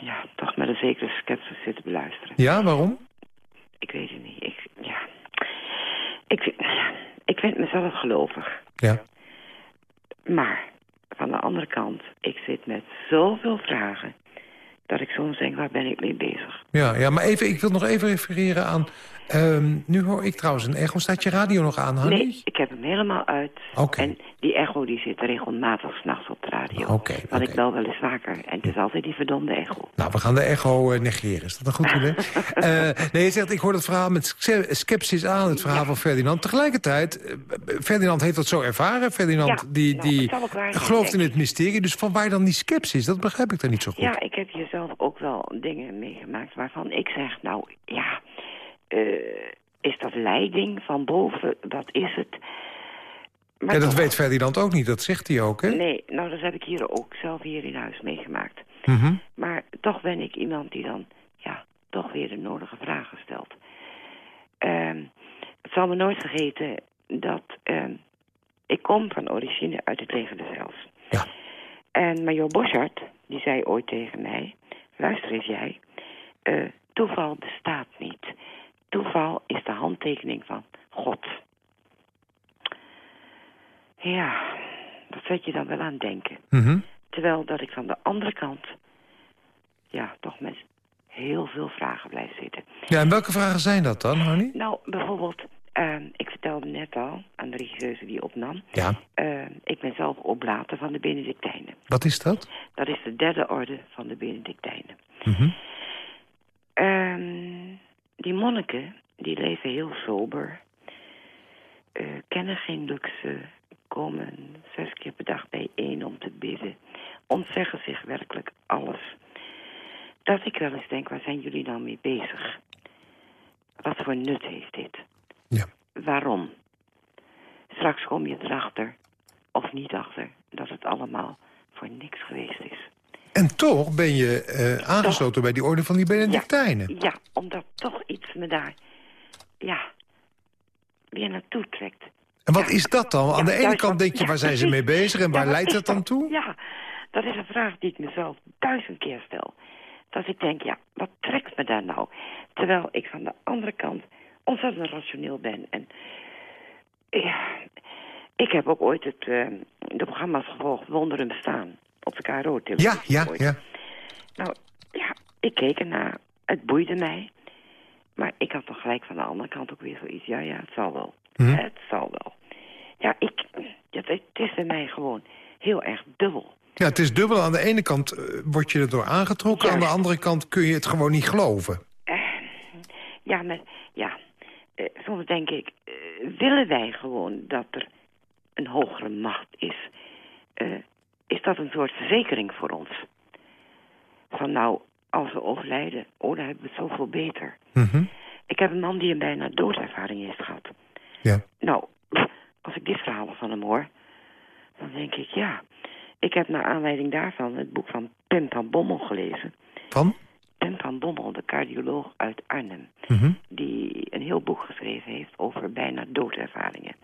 ja, toch met een zekere sceptisch zitten beluisteren. Ja, waarom? Ik weet het niet. Ik, ja, ik, ik vind mezelf gelovig. Ja. Maar, van de andere kant, ik zit met zoveel vragen... dat ik soms denk, waar ben ik mee bezig? Ja, ja, maar even, ik wil nog even refereren aan... ehm, nu hoor ik trouwens een echo. Staat je radio nog aan? Nee, ik heb hem helemaal uit. En die echo die zit regelmatig s'nachts op de radio. Oké, Want ik bel wel eens vaker. En het is altijd die verdomde echo. Nou, we gaan de echo eh, negeren. Is dat een goed idee? Eh, nee, je zegt, ik hoor het verhaal met sceptisch aan, het verhaal van Ferdinand. Tegelijkertijd, eh, Ferdinand heeft dat zo ervaren. Ferdinand, Ja, die, nou, die gelooft in het mysterie. Dus van waar dan die sceptisch? Dat begrijp ik dan niet zo goed. Ja, ik heb hier zelf ook wel dingen meegemaakt waarvan ik zeg, nou ja, eh, is dat leiding van boven, wat is het? Maar Ja, dat toch- weet Ferdinand ook niet, dat zegt hij ook, hè? Nee, nou dat heb ik hier ook zelf hier in huis meegemaakt. Mhm. Maar toch ben ik iemand die dan, ja, toch weer de nodige vragen stelt. Ehm, het zal me nooit vergeten dat... ehm, ik kom van origine uit het leger des Heils. Ja. En major Boschart, die zei ooit tegen mij... Luister eens jij, eh, toeval bestaat niet. Toeval is de handtekening van God. Ja, dat zet je dan wel aan denken. Mhm. Terwijl dat ik van de andere kant... ja, toch met heel veel vragen blijf zitten. Ja, en welke vragen zijn dat dan, Hanny? Nou, bijvoorbeeld, ehm, ik vertelde net al aan de regisseuse die opnam... Ja. ehm, ik ben zelf oblater van de Benedictijnen. Wat is dat? Dat is de derde orde van de Benedictijnen. Mhm. Ehm, die monniken, die leven heel sober. eh, kennen geen luxe. Komen zes keer per dag bijeen om te bidden. Ontzeggen zich werkelijk alles. Dat ik wel eens denk, waar zijn jullie nou mee bezig? Wat voor nut heeft dit? Ja. Waarom? Straks kom je erachter, of niet achter, dat het allemaal voor niks geweest is. En toch ben je eh, aangesloten bij die orde van die Benedictijnen. Ja, omdat toch iets me daar, ja, weer naartoe trekt. En wat is dat dan? Aan Ja, de ene kant denk je, waar zijn ze mee bezig en waar leidt dat dan toe? Ja, dat is een vraag die ik mezelf duizend keer stel. Dat ik denk, ja, wat trekt me daar nou? Terwijl ik van de andere kant ontzettend rationeel ben. En ja, ik heb ook ooit het, eh, de programma's gevolgd, Wonderen Bestaan, op de KRO-televisie. Ja, ja, ja. Nou, ja, ik keek ernaar. Het boeide mij. Maar ik had toch gelijk van de andere kant ook weer zoiets. Ja, ja, het zal wel. Mhm. Het zal wel. Ja, ik, het, het is bij mij gewoon heel erg dubbel. Ja, het is dubbel. Aan de ene kant eh, word je erdoor aangetrokken. Aan de andere kant kun je het gewoon niet geloven. Ja, met, ja. eh, soms denk ik, eh, willen wij gewoon dat er een hogere macht is? Eh, is dat een soort verzekering voor ons? Van nou, als we overlijden, oh, dan hebben we het zoveel beter. Mhm. Ik heb een man die een bijna doodervaring heeft gehad. Ja. Nou, als ik dit verhaal van hem hoor, dan denk ik, ja. Ik heb naar aanleiding daarvan het boek van Pim van Bommel gelezen. Van? Pim van Bommel, de cardioloog uit Arnhem. Een heel boek geschreven heeft over bijna doodervaringen.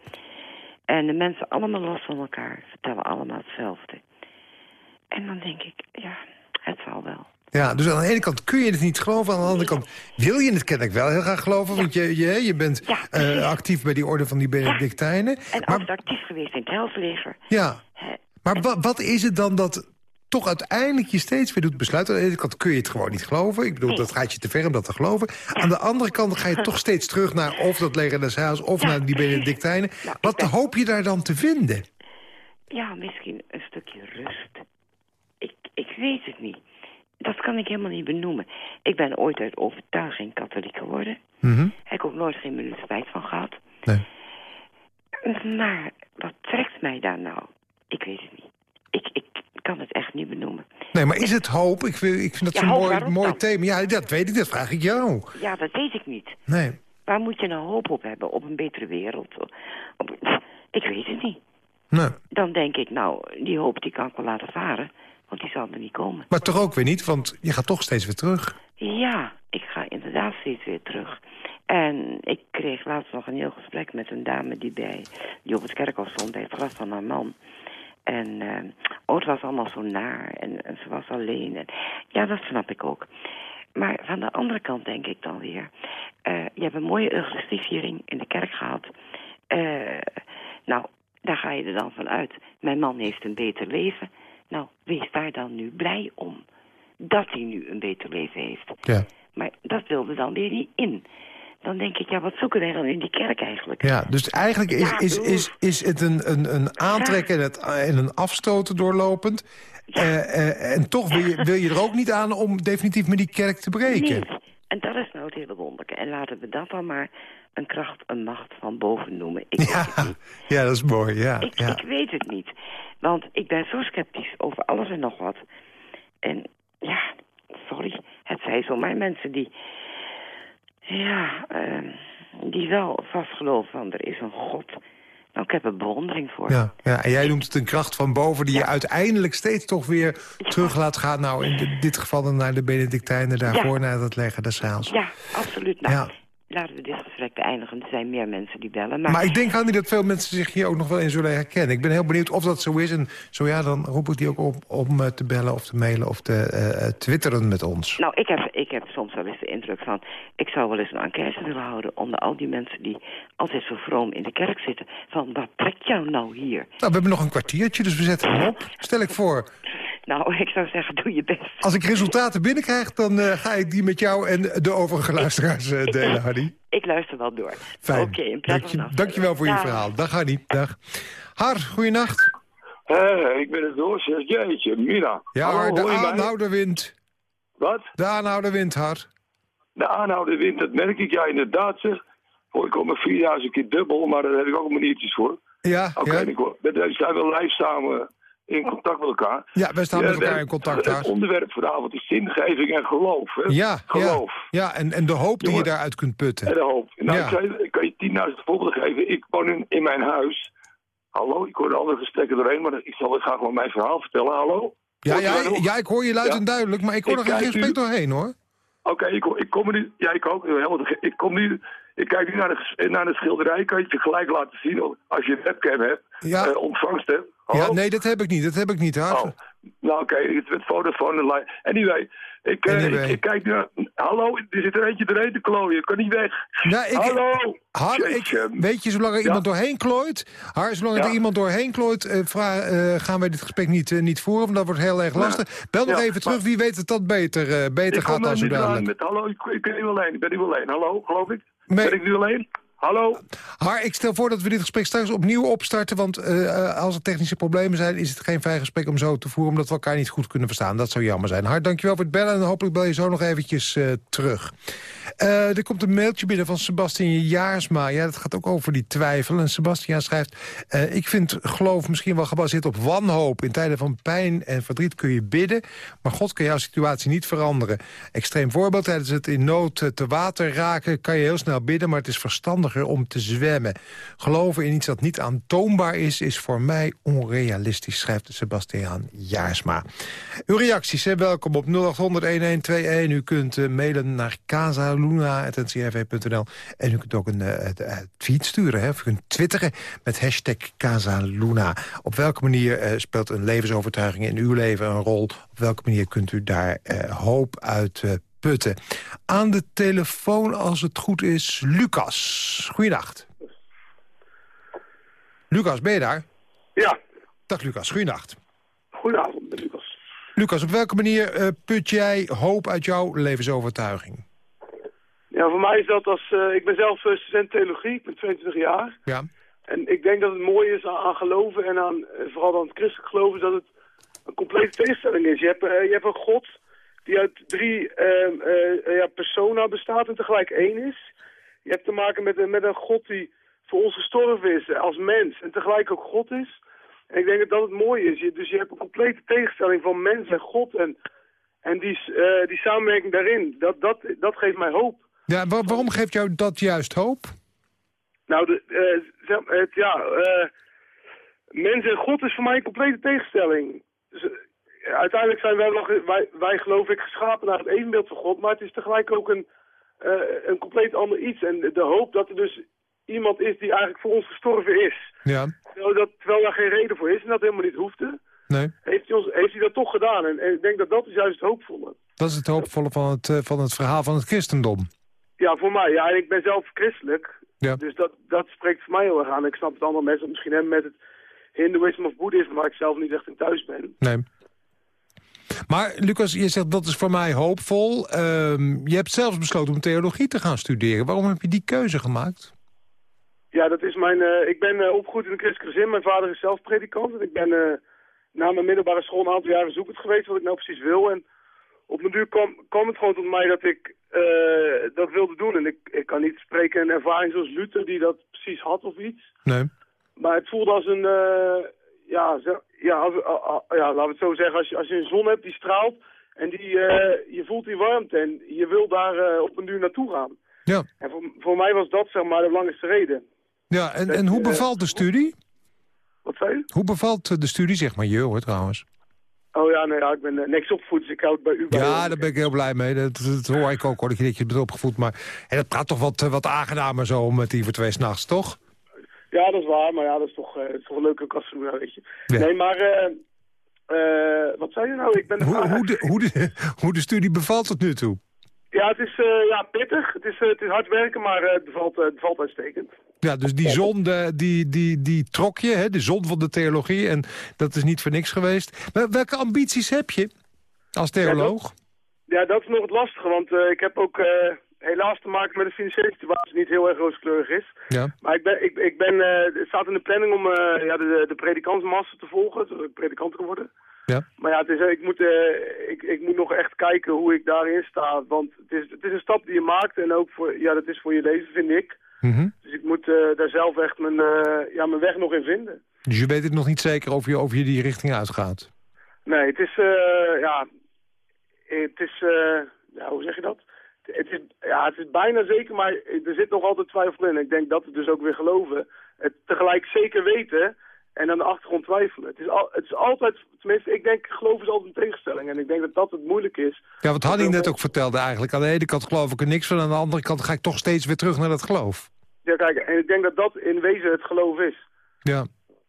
En de mensen allemaal los van elkaar vertellen allemaal hetzelfde. En dan denk ik, ja, het zal wel. Ja, dus aan de ene kant kun je het niet geloven. Aan de andere kant wil je het kennelijk wel heel graag geloven. Want je, je, je bent Ja, eh, actief bij die orde van die Benedictijnen. En Maar, altijd actief geweest in het helsleger. ja, maar wa- wat is het dan dat toch uiteindelijk je steeds weer doet besluiten? Aan de ene kant kun je het gewoon niet geloven. Ik bedoel, dat gaat je te ver om dat te geloven. Aan de andere kant ga je toch steeds terug naar of dat leger des of naar die. Benedictijnen. Wat hoop je daar dan te vinden? Ja, misschien een stukje rust. Ik, ik weet het niet. Dat kan ik helemaal niet benoemen. Ik ben ooit uit overtuiging katholiek geworden. Mhm. Heb ik ook nooit geen minuut spijt van gehad. Nee. Maar wat trekt mij daar nou? Ik weet het niet. Ik, ik kan het echt niet benoemen. Nee, maar is het hoop? Ik vind, ik vind dat Ja, zo'n mooi, mooi dan? thema. Ja, dat weet ik, dat vraag ik jou. Ja, dat weet ik niet. Nee. Waar moet je nou hoop op hebben? Op een betere wereld? Op, ik weet het niet. nee. Dan denk ik, nou, die hoop die kan ik wel laten varen. Want die zal er niet komen. Maar toch ook weer niet, want je gaat toch steeds weer terug. Ja, ik ga inderdaad steeds weer terug. En ik kreeg laatst nog een heel gesprek met een dame die, bij, die op het kerkhof stond bij het glas van haar man. En oh, het was allemaal zo naar en, en ze was alleen. En, ja, dat snap ik ook. Maar van de andere kant denk ik dan weer... eh, je hebt een mooie Eucharistieviering in de kerk gehad. Eh, nou, daar ga je er dan van uit. Mijn man heeft een beter leven. Nou, wees daar dan nu blij om. Dat hij nu een beter leven heeft. Ja. Maar dat wilde dan weer niet in. Dan denk ik, ja, wat zoeken wij dan in die kerk eigenlijk? Ja, dus eigenlijk is, is, is, is het een, een, een aantrekken en, het, en een afstoten doorlopend. Eh, eh, en toch wil je, wil je er ook niet aan om definitief met die kerk te breken. Nee. En dat is nou het hele wonderlijke. En laten we dat dan maar een kracht, een macht van boven noemen. Ik, Ja, ja, dat is mooi. Ja, ik, ja. ik weet het niet. Want ik ben zo sceptisch over alles en nog wat. En ja, sorry, het zijn zomaar mensen die... Ja, ehm, die wel vastgeloven van er is een God. Nou, ik heb er bewondering voor. Ja, ja, en jij noemt het een kracht van boven die je uiteindelijk steeds toch weer terug laat gaan. Nou, in di- dit geval dan naar de Benedictijnen, daarvoor naar het Leger des Heils. Ja, absoluut. Nou, Ja. Laten we dit gesprek beëindigen. Er zijn meer mensen die bellen. Maar, Maar ik denk, Hanni, dat veel mensen zich hier ook nog wel in zullen herkennen. Ik ben heel benieuwd of dat zo is. En zo ja, dan roep ik die ook op om eh, te bellen of te mailen of te eh, eh, twitteren met ons. Nou, ik heb, ik heb soms wel eens de indruk van... ik zou wel eens een enquête willen houden onder al die mensen... die altijd zo vroom in de kerk zitten. Van, wat trekt jou nou hier? Nou, we hebben nog een kwartiertje, dus we zetten hem op. Stel ik voor. Nou, ik zou zeggen, doe je best. Als ik resultaten binnenkrijg, dan eh, ga ik die met jou en de overige luisteraars eh, delen, Hardy. Ik luister wel door. Fijn. Oké, een Dank je, dankjewel voor je verhaal. Dag, Hardy. Dag. Har, goeienacht. Hé, ik ben het door, zeg. Jeetje, Mina. Ja, Hallo, de aanhouderwind. Wat? De aanhouderwind, Har. De aanhouden wind, dat merk ik. Ja, inderdaad, zeg. Hoor, ik kom mijn vier jaar eens een keer dubbel, maar daar heb ik ook maniertjes voor. Ja, Oké, ja. en ik hoor- met deze zijn we live samen in contact met elkaar. Ja, wij staan met elkaar in contact, Het Har. onderwerp vanavond is zingeving en geloof. Hè? Ja, geloof. ja, ja en, en de hoop die je daaruit kunt putten. En de hoop. Nou, Ja. ik, kan je, ik kan je 10.000 voorbeelden geven. Ik woon in, in mijn huis. Hallo, ik hoor de andere gesprekken doorheen, maar ik zal graag wel mijn verhaal vertellen. Hallo? Ja, u ja, ja, ik hoor je luid Ja. en duidelijk, maar ik hoor nog geen gesprek nu- doorheen, hoor. Oké, ik, ik kom er nu. Ja, ik ook. Helemaal. Ik kom nu. Ik kijk nu naar de, naar de schilderij. Kan je het je gelijk laten zien als je een webcam hebt. Ja. eh, ontvangst hebt. Hallo? Ja, nee, dat heb ik niet, dat heb ik niet. Oh. Nou, oké, het met Vodafone en. Anyway, ik, eh, Anyway. Ik, ik kijk nu. naar- Hallo, er zit er eentje doorheen te klooien. Ik kan niet weg. Nou, ik- Hallo. Har, ik, weet je, zolang er Ja. iemand doorheen klooit... Har, zolang er iemand doorheen klooit... eh, vra- eh, gaan wij dit gesprek niet, niet voeren, want dat wordt heel erg lastig. Bel nog even terug, wie weet dat dat beter, beter gaat dan zo dadelijk. met hallo, ik, ik ben nu alleen. Ik ben nu alleen. Hallo, geloof ik? Nee. Ben ik nu alleen? Hallo? Har, ik stel voor dat we dit gesprek straks opnieuw opstarten... want eh, eh, als er technische problemen zijn... is het geen fijn gesprek om zo te voeren... omdat we elkaar niet goed kunnen verstaan. Dat zou jammer zijn. Har, dankjewel voor het bellen en hopelijk bel je zo nog eventjes eh, terug. Eh, er komt een mailtje binnen van Sebastian Jaarsma. Ja, dat gaat ook over die twijfel. En Sebastian schrijft... eh, ik vind geloof misschien wel gebaseerd op wanhoop. In tijden van pijn en verdriet kun je bidden... maar God kan jouw situatie niet veranderen. Extreem voorbeeld, tijdens het in nood te water raken... kan je heel snel bidden, maar het is verstandiger om te zwemmen. Geloven in iets dat niet aantoonbaar is... is voor mij onrealistisch, schrijft Sebastian Jaarsma. Uw reacties zijn welkom op 0800-1121. U kunt eh, mailen naar casaluna.ncrv.nl. En u kunt ook een eh, eh, tweet sturen. Hè, of u kunt twitteren met hashtag Casaluna. Op welke manier eh, speelt een levensovertuiging in uw leven een rol? Op welke manier kunt u daar hoop uit putten? Aan de telefoon, als het goed is, Lucas. Goeiedag. Lucas, ben je daar? Ja, Dag Lucas, goeienacht. goedenavond, Lucas. Lucas, op welke manier put jij hoop uit jouw levensovertuiging? Ja, voor mij is dat als... eh, ik ben zelf eh, student theologie, ik ben 22 jaar. Ja. En ik denk dat het mooi is aan, aan geloven en aan, eh, vooral aan het christelijk geloven, is dat het een complete tegenstelling is. Je hebt, je hebt een God die uit drie ehm, eh, ja, persona bestaat en tegelijk één is. Je hebt te maken met, een- met een God die voor ons gestorven is als mens en tegelijk ook God is. En ik denk dat dat het mooie is. Je, dus je hebt een complete tegenstelling van mens en God en, en die, die samenwerking daarin. Dat, dat, dat geeft mij hoop. Ja, wa- waarom geeft jou dat juist hoop? Nou, de, eh, zeg- het, ja, eh, mens en God is voor mij een complete tegenstelling. Dus, uiteindelijk zijn wij, wij, wij geloof ik geschapen naar het evenbeeld van God, maar het is tegelijk ook een, eh, een compleet ander iets. En de hoop dat er dus iemand is die eigenlijk voor ons gestorven is. Ja, Terwijl, dat, terwijl daar geen reden voor is en dat helemaal niet hoefde, nee. heeft hij, ons, heeft hij dat toch gedaan. En, en ik denk dat dat is juist het hoopvolle. Dat is het hoopvolle van het, van het verhaal van het christendom. Ja, voor mij. Ja, en ik ben zelf christelijk. Ja. Dus dat, dat spreekt voor mij heel erg aan. Ik snap het andere mensen misschien hebben met het hindoeïsme of boeddhisme, waar ik zelf niet echt in thuis ben. Nee. Maar Lucas, je zegt dat is voor mij hoopvol. Ehm, je hebt zelfs besloten om theologie te gaan studeren. Waarom heb je die keuze gemaakt? Ja, dat is mijn... eh, ik ben eh, opgegroeid in een christelijk gezin. Mijn vader is zelf predikant. En ik ben eh, na mijn middelbare school een aantal jaren zoekend geweest wat ik nou precies wil. En op mijn duur kwam, kwam het gewoon tot mij dat ik eh, dat wilde doen. En ik, ik kan niet spreken een ervaring zoals Luther, die dat precies had of iets. Nee. Maar het voelde als een, eh, ja, zo- ja, als- ja, laten we het zo zeggen, als je, als je een zon hebt die straalt en die, eh, je voelt die warmte en je wil daar op een duur naartoe gaan. Ja. En voor, voor mij was dat zeg maar de belangrijkste reden. Ja, en, Dat en hoe bevalt de studie? Wat zei je? Hoe bevalt de studie, zeg maar je hoor trouwens? Oh ja, nou ja, ik ben eh, niks opgevoed, dus ik houd bij u bij. Ja, daar ben ik heel blij mee. Dat, dat hoor ik ook hoor, dat je netjes bent opgevoed. Maar en dat praat toch wat, eh, wat aangenamer zo met die voor twee s'nachts, toch? Ja, dat is waar, maar ja, dat is toch, eh, is toch een leuke Casaluna, weet je. Ja. Nee, maar, wat zei je nou? Ik ben... Hoe, hoe, de, hoe, de, hoe de studie bevalt tot nu toe? Ja, het is ja, pittig. Het is, het is hard werken, maar het, bevalt, het bevalt uitstekend. Ja, dus die zon, de, die, die, die trok je, hè, de zon van de theologie. En dat is niet voor niks geweest. Maar welke ambities heb je als theoloog? Ja, dat is nog het lastige, want eh, ik heb ook eh, helaas te maken met een financiële situatie die niet heel erg rooskleurig is. Ja. Maar ik ben, ik, ik ben, eh, het staat in de planning om eh, ja, de, de predikantsmassa te volgen, zodat ik predikant kan worden. Ja. Maar ja, het is, eh, ik, moet, eh, ik, ik moet nog echt kijken hoe ik daarin sta. Want het is, het is een stap die je maakt en ook voor, ja, dat is voor je leven, vind ik. Mhm. Dus ik moet eh, daar zelf echt mijn, eh, ja, mijn weg nog in vinden. Dus je weet het nog niet zeker of je, of je die richting uitgaat? Nee, het is, eh, ja, het is, ja, hoe zeg je dat? Het is, ja, het is bijna zeker, maar er zit nog altijd twijfel in. Ik denk dat we dus ook weer geloven. Het tegelijk zeker weten en aan de achtergrond twijfelen. Het is, al, het is altijd, tenminste, ik denk, geloof is altijd een tegenstelling. En ik denk dat dat het moeilijk is. Ja, wat Hanning net ook vertelde eigenlijk. Aan de ene kant geloof ik er niks van. Aan de andere kant ga ik toch steeds weer terug naar dat geloof. Ja, kijk, en ik denk dat dat in wezen het geloof is. Ja.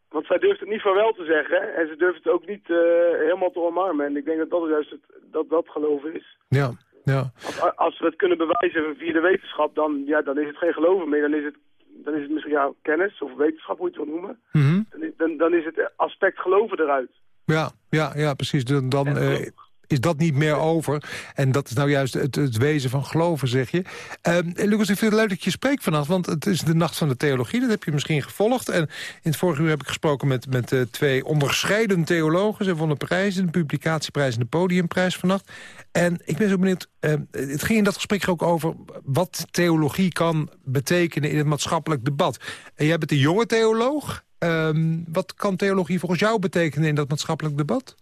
Want zij durft het niet van wel te zeggen en ze durft het ook niet eh, helemaal te omarmen. En ik denk dat dat juist het, dat, dat geloof is. Ja, ja. Als we het kunnen bewijzen via de wetenschap, dan, ja, dan is het geen geloven meer. Dan is het, dan is het misschien ja, kennis of wetenschap, hoe je het wil noemen. Mhm. Dan, is- dan, dan is het aspect geloven eruit. Ja, ja, ja, precies. Dan, dan eh, is dat niet meer over. En dat is nou juist het, het wezen van geloven, zeg je. Ehm Lucas, ik vind het leuk dat je spreekt vannacht, want het is de Nacht van de Theologie. Dat heb je misschien gevolgd. En in het vorige uur heb ik gesproken met, met eh, twee onderscheiden theologen. Ze wonnen prijzen, de publicatieprijs en de podiumprijs vannacht. En ik ben zo benieuwd, eh, het ging in dat gesprek ook over... wat theologie kan betekenen in het maatschappelijk debat. En jij bent een jonge theoloog. Ehm, wat kan theologie volgens jou betekenen in dat maatschappelijk debat?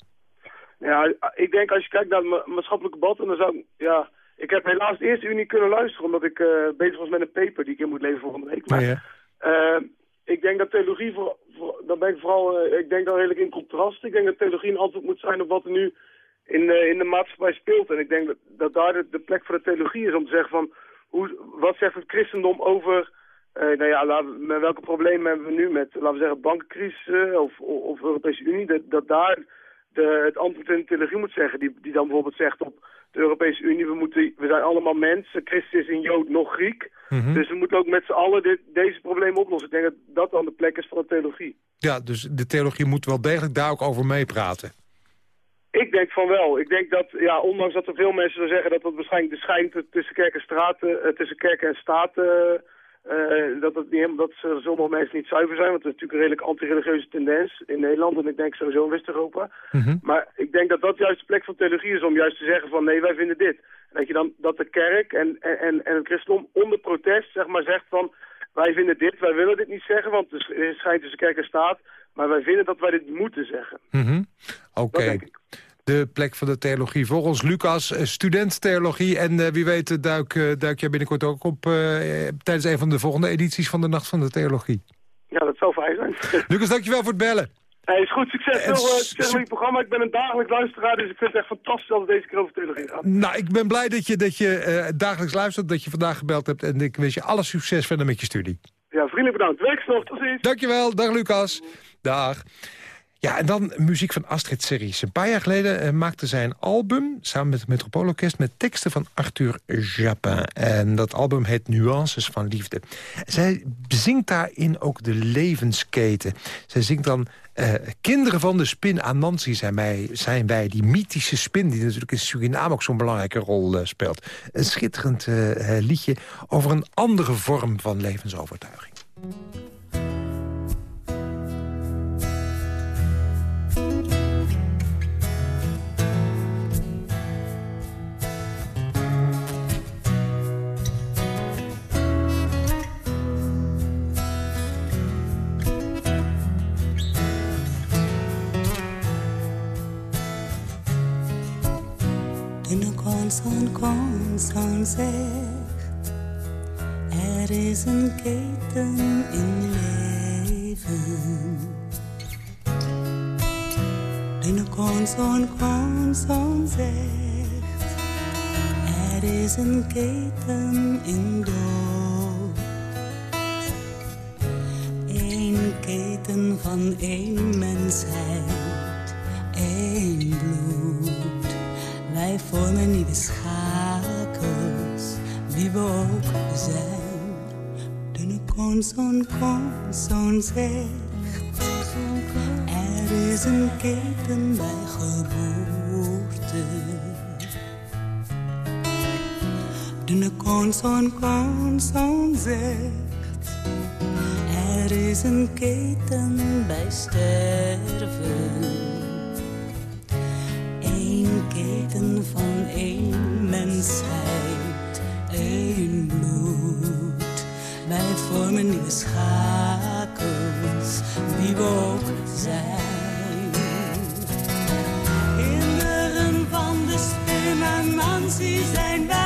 Ja, ik denk als je kijkt naar het ma- maatschappelijk debat, en dan zou ik, ja, ik heb helaas de eerste uur niet kunnen luisteren, omdat ik eh, bezig was met een paper die ik in moet leveren volgende week. Maar, ja. eh, ik denk dat theologie, voor, voor, dan ben ik vooral, eh, ik denk dan redelijk in contrast. Ik denk dat theologie een antwoord moet zijn op wat er nu in, de in de maatschappij speelt. En ik denk dat, dat daar de, de plek voor de theologie is om te zeggen van, hoe, wat zegt het christendom over, nou ja, laten met welke problemen hebben we nu met, laten we zeggen, bankencrisis of, of, of Europese Unie, dat, dat daar de, het antwoord in de theologie moet zeggen, die, die dan bijvoorbeeld zegt op de Europese Unie, we, moeten, we zijn allemaal mensen, Christus is een Jood, nog Griek. Mhm. Dus we moeten ook met z'n allen dit, deze problemen oplossen. Ik denk dat dat dan de plek is van de theologie. Ja, dus de theologie moet wel degelijk daar ook over meepraten. Ik denk van wel. Ik denk dat, ja, ondanks dat er veel mensen zullen zeggen dat dat waarschijnlijk de schijn t- tussen kerk en straat, eh, tussen kerk en staat, eh, eh, dat, het niet, helemaal- dat sommige mensen niet zuiver zijn. Want het is natuurlijk een redelijk antireligieuze tendens in Nederland en ik denk sowieso in West-Europa. Maar ik denk dat dat juist de plek van theologie is om juist te zeggen van nee, wij vinden dit. En dat je dan, dat de kerk en, en, en het christendom onder protest, zeg maar, zegt van wij vinden dit, wij willen dit niet zeggen, want er sch- schijnt tussen kerk en staat. Maar wij vinden dat wij dit moeten zeggen. Mhm. Oké. De plek van de theologie. Volgens Lucas, eh, student theologie. En eh, wie weet eh, duik, duik jij binnenkort ook op tijdens een van de volgende edities van de Nacht van de Theologie. Ja, dat zou fijn zijn. Lucas, dankjewel voor het bellen. Hey, is goed, succes. En succes met je programma. Ik ben een dagelijks luisteraar, dus ik vind het echt fantastisch dat het deze keer over theologie gaat. Nou, ik ben blij dat je, dat je dagelijks luistert, dat je vandaag gebeld hebt. En ik wens je alle succes verder met je studie. Ja, vriendelijk bedankt. Werk nog. Tot ziens. Dankjewel. Dag Lucas. Dag. Ja, en dan muziek van Astrid Series. Een paar jaar geleden eh, maakte zij een album... samen met het Metropoolorkest met teksten van Arthur Japin. En dat album heet Nuances van Liefde. Zij zingt daarin ook de levensketen. Zij zingt dan... eh, kinderen van de spin Anansi zijn, wij, zijn wij. Die mythische spin die natuurlijk in Suriname ook zo'n belangrijke rol eh, speelt. Een schitterend liedje over een andere vorm van levensovertuiging. Constant constant zegt Er is een keten in leven. De konson konson zegt. Er is een keten in dood. Eén keten van één mensheid. Één bloed. Wij vormen nieuwe schakels. Wie we ook zijn. De konson konson zegt. Er is een keten bij geboorte. De konson konson zegt. Er is een keten bij sterven. Eén keten van één mensheid, één bloed. Wij vormen nieuwe schakels, wie we ook zijn. Kinderen van de spin en zijn wij.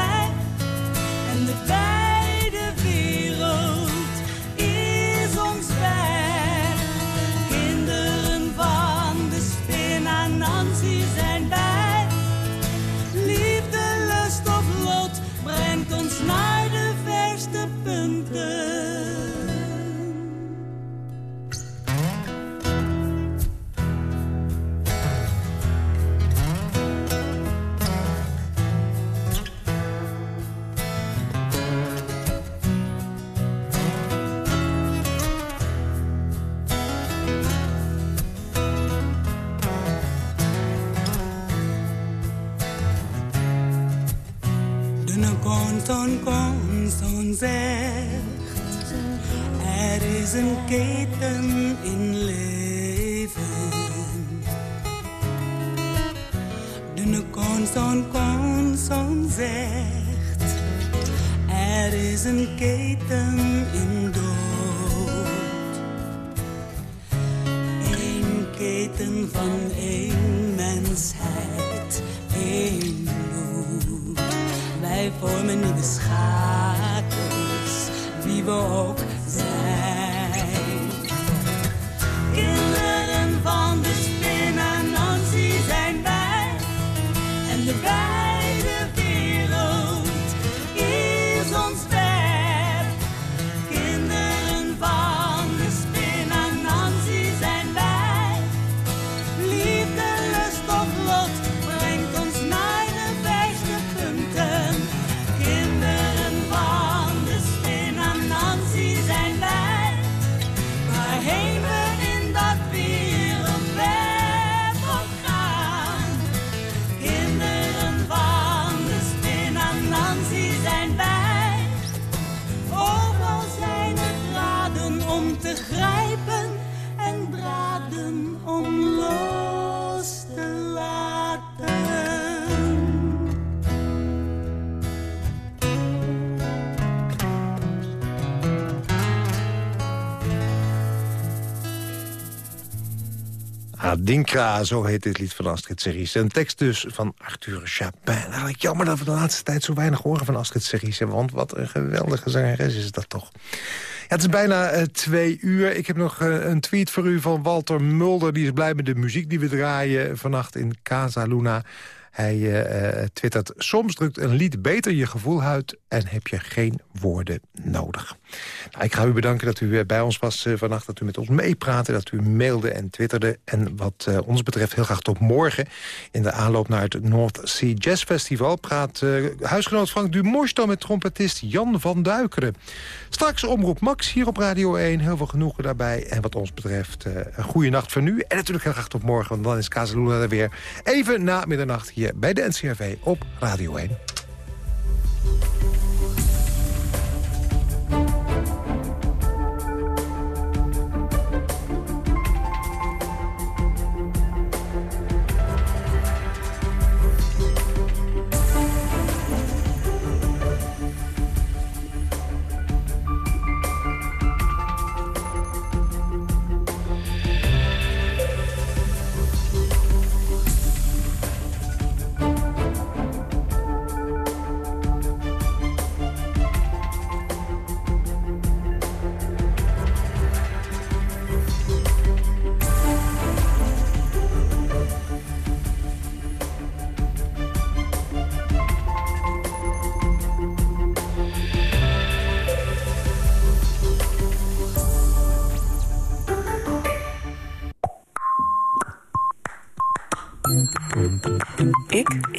Is een keten in leven. De konton konton zegt Er is een keten in dood. Eén keten van één mensheid Adinkra, zo heet dit lied van Astrid Series. Een tekst dus van Arthur Chapin. Eigenlijk jammer dat we de laatste tijd zo weinig horen van Astrid Series. Want wat een geweldige zangeres is dat toch. Ja, het is bijna eh, twee uur. Ik heb nog eh, een tweet voor u van Walter Mulder. Die is blij met de muziek die we draaien vannacht in Casa Luna. Hij eh, twittert, soms drukt een lied beter je gevoel uit... en heb je geen woorden nodig. Nou, ik ga u bedanken dat u eh, bij ons was vannacht... dat u met ons meepraatte, dat u mailde en twitterde. En wat ons betreft heel graag tot morgen... in de aanloop naar het North Sea Jazz Festival... praat huisgenoot Frank Dumorsto met trompetist Jan van Duikeren. Straks Omroep Max hier op Radio 1. Heel veel genoegen daarbij. En wat ons betreft een goede nacht voor nu. En natuurlijk heel graag tot morgen, want dan is Casaluna er weer. Even na middernacht hier bij de NCRV op Radio 1.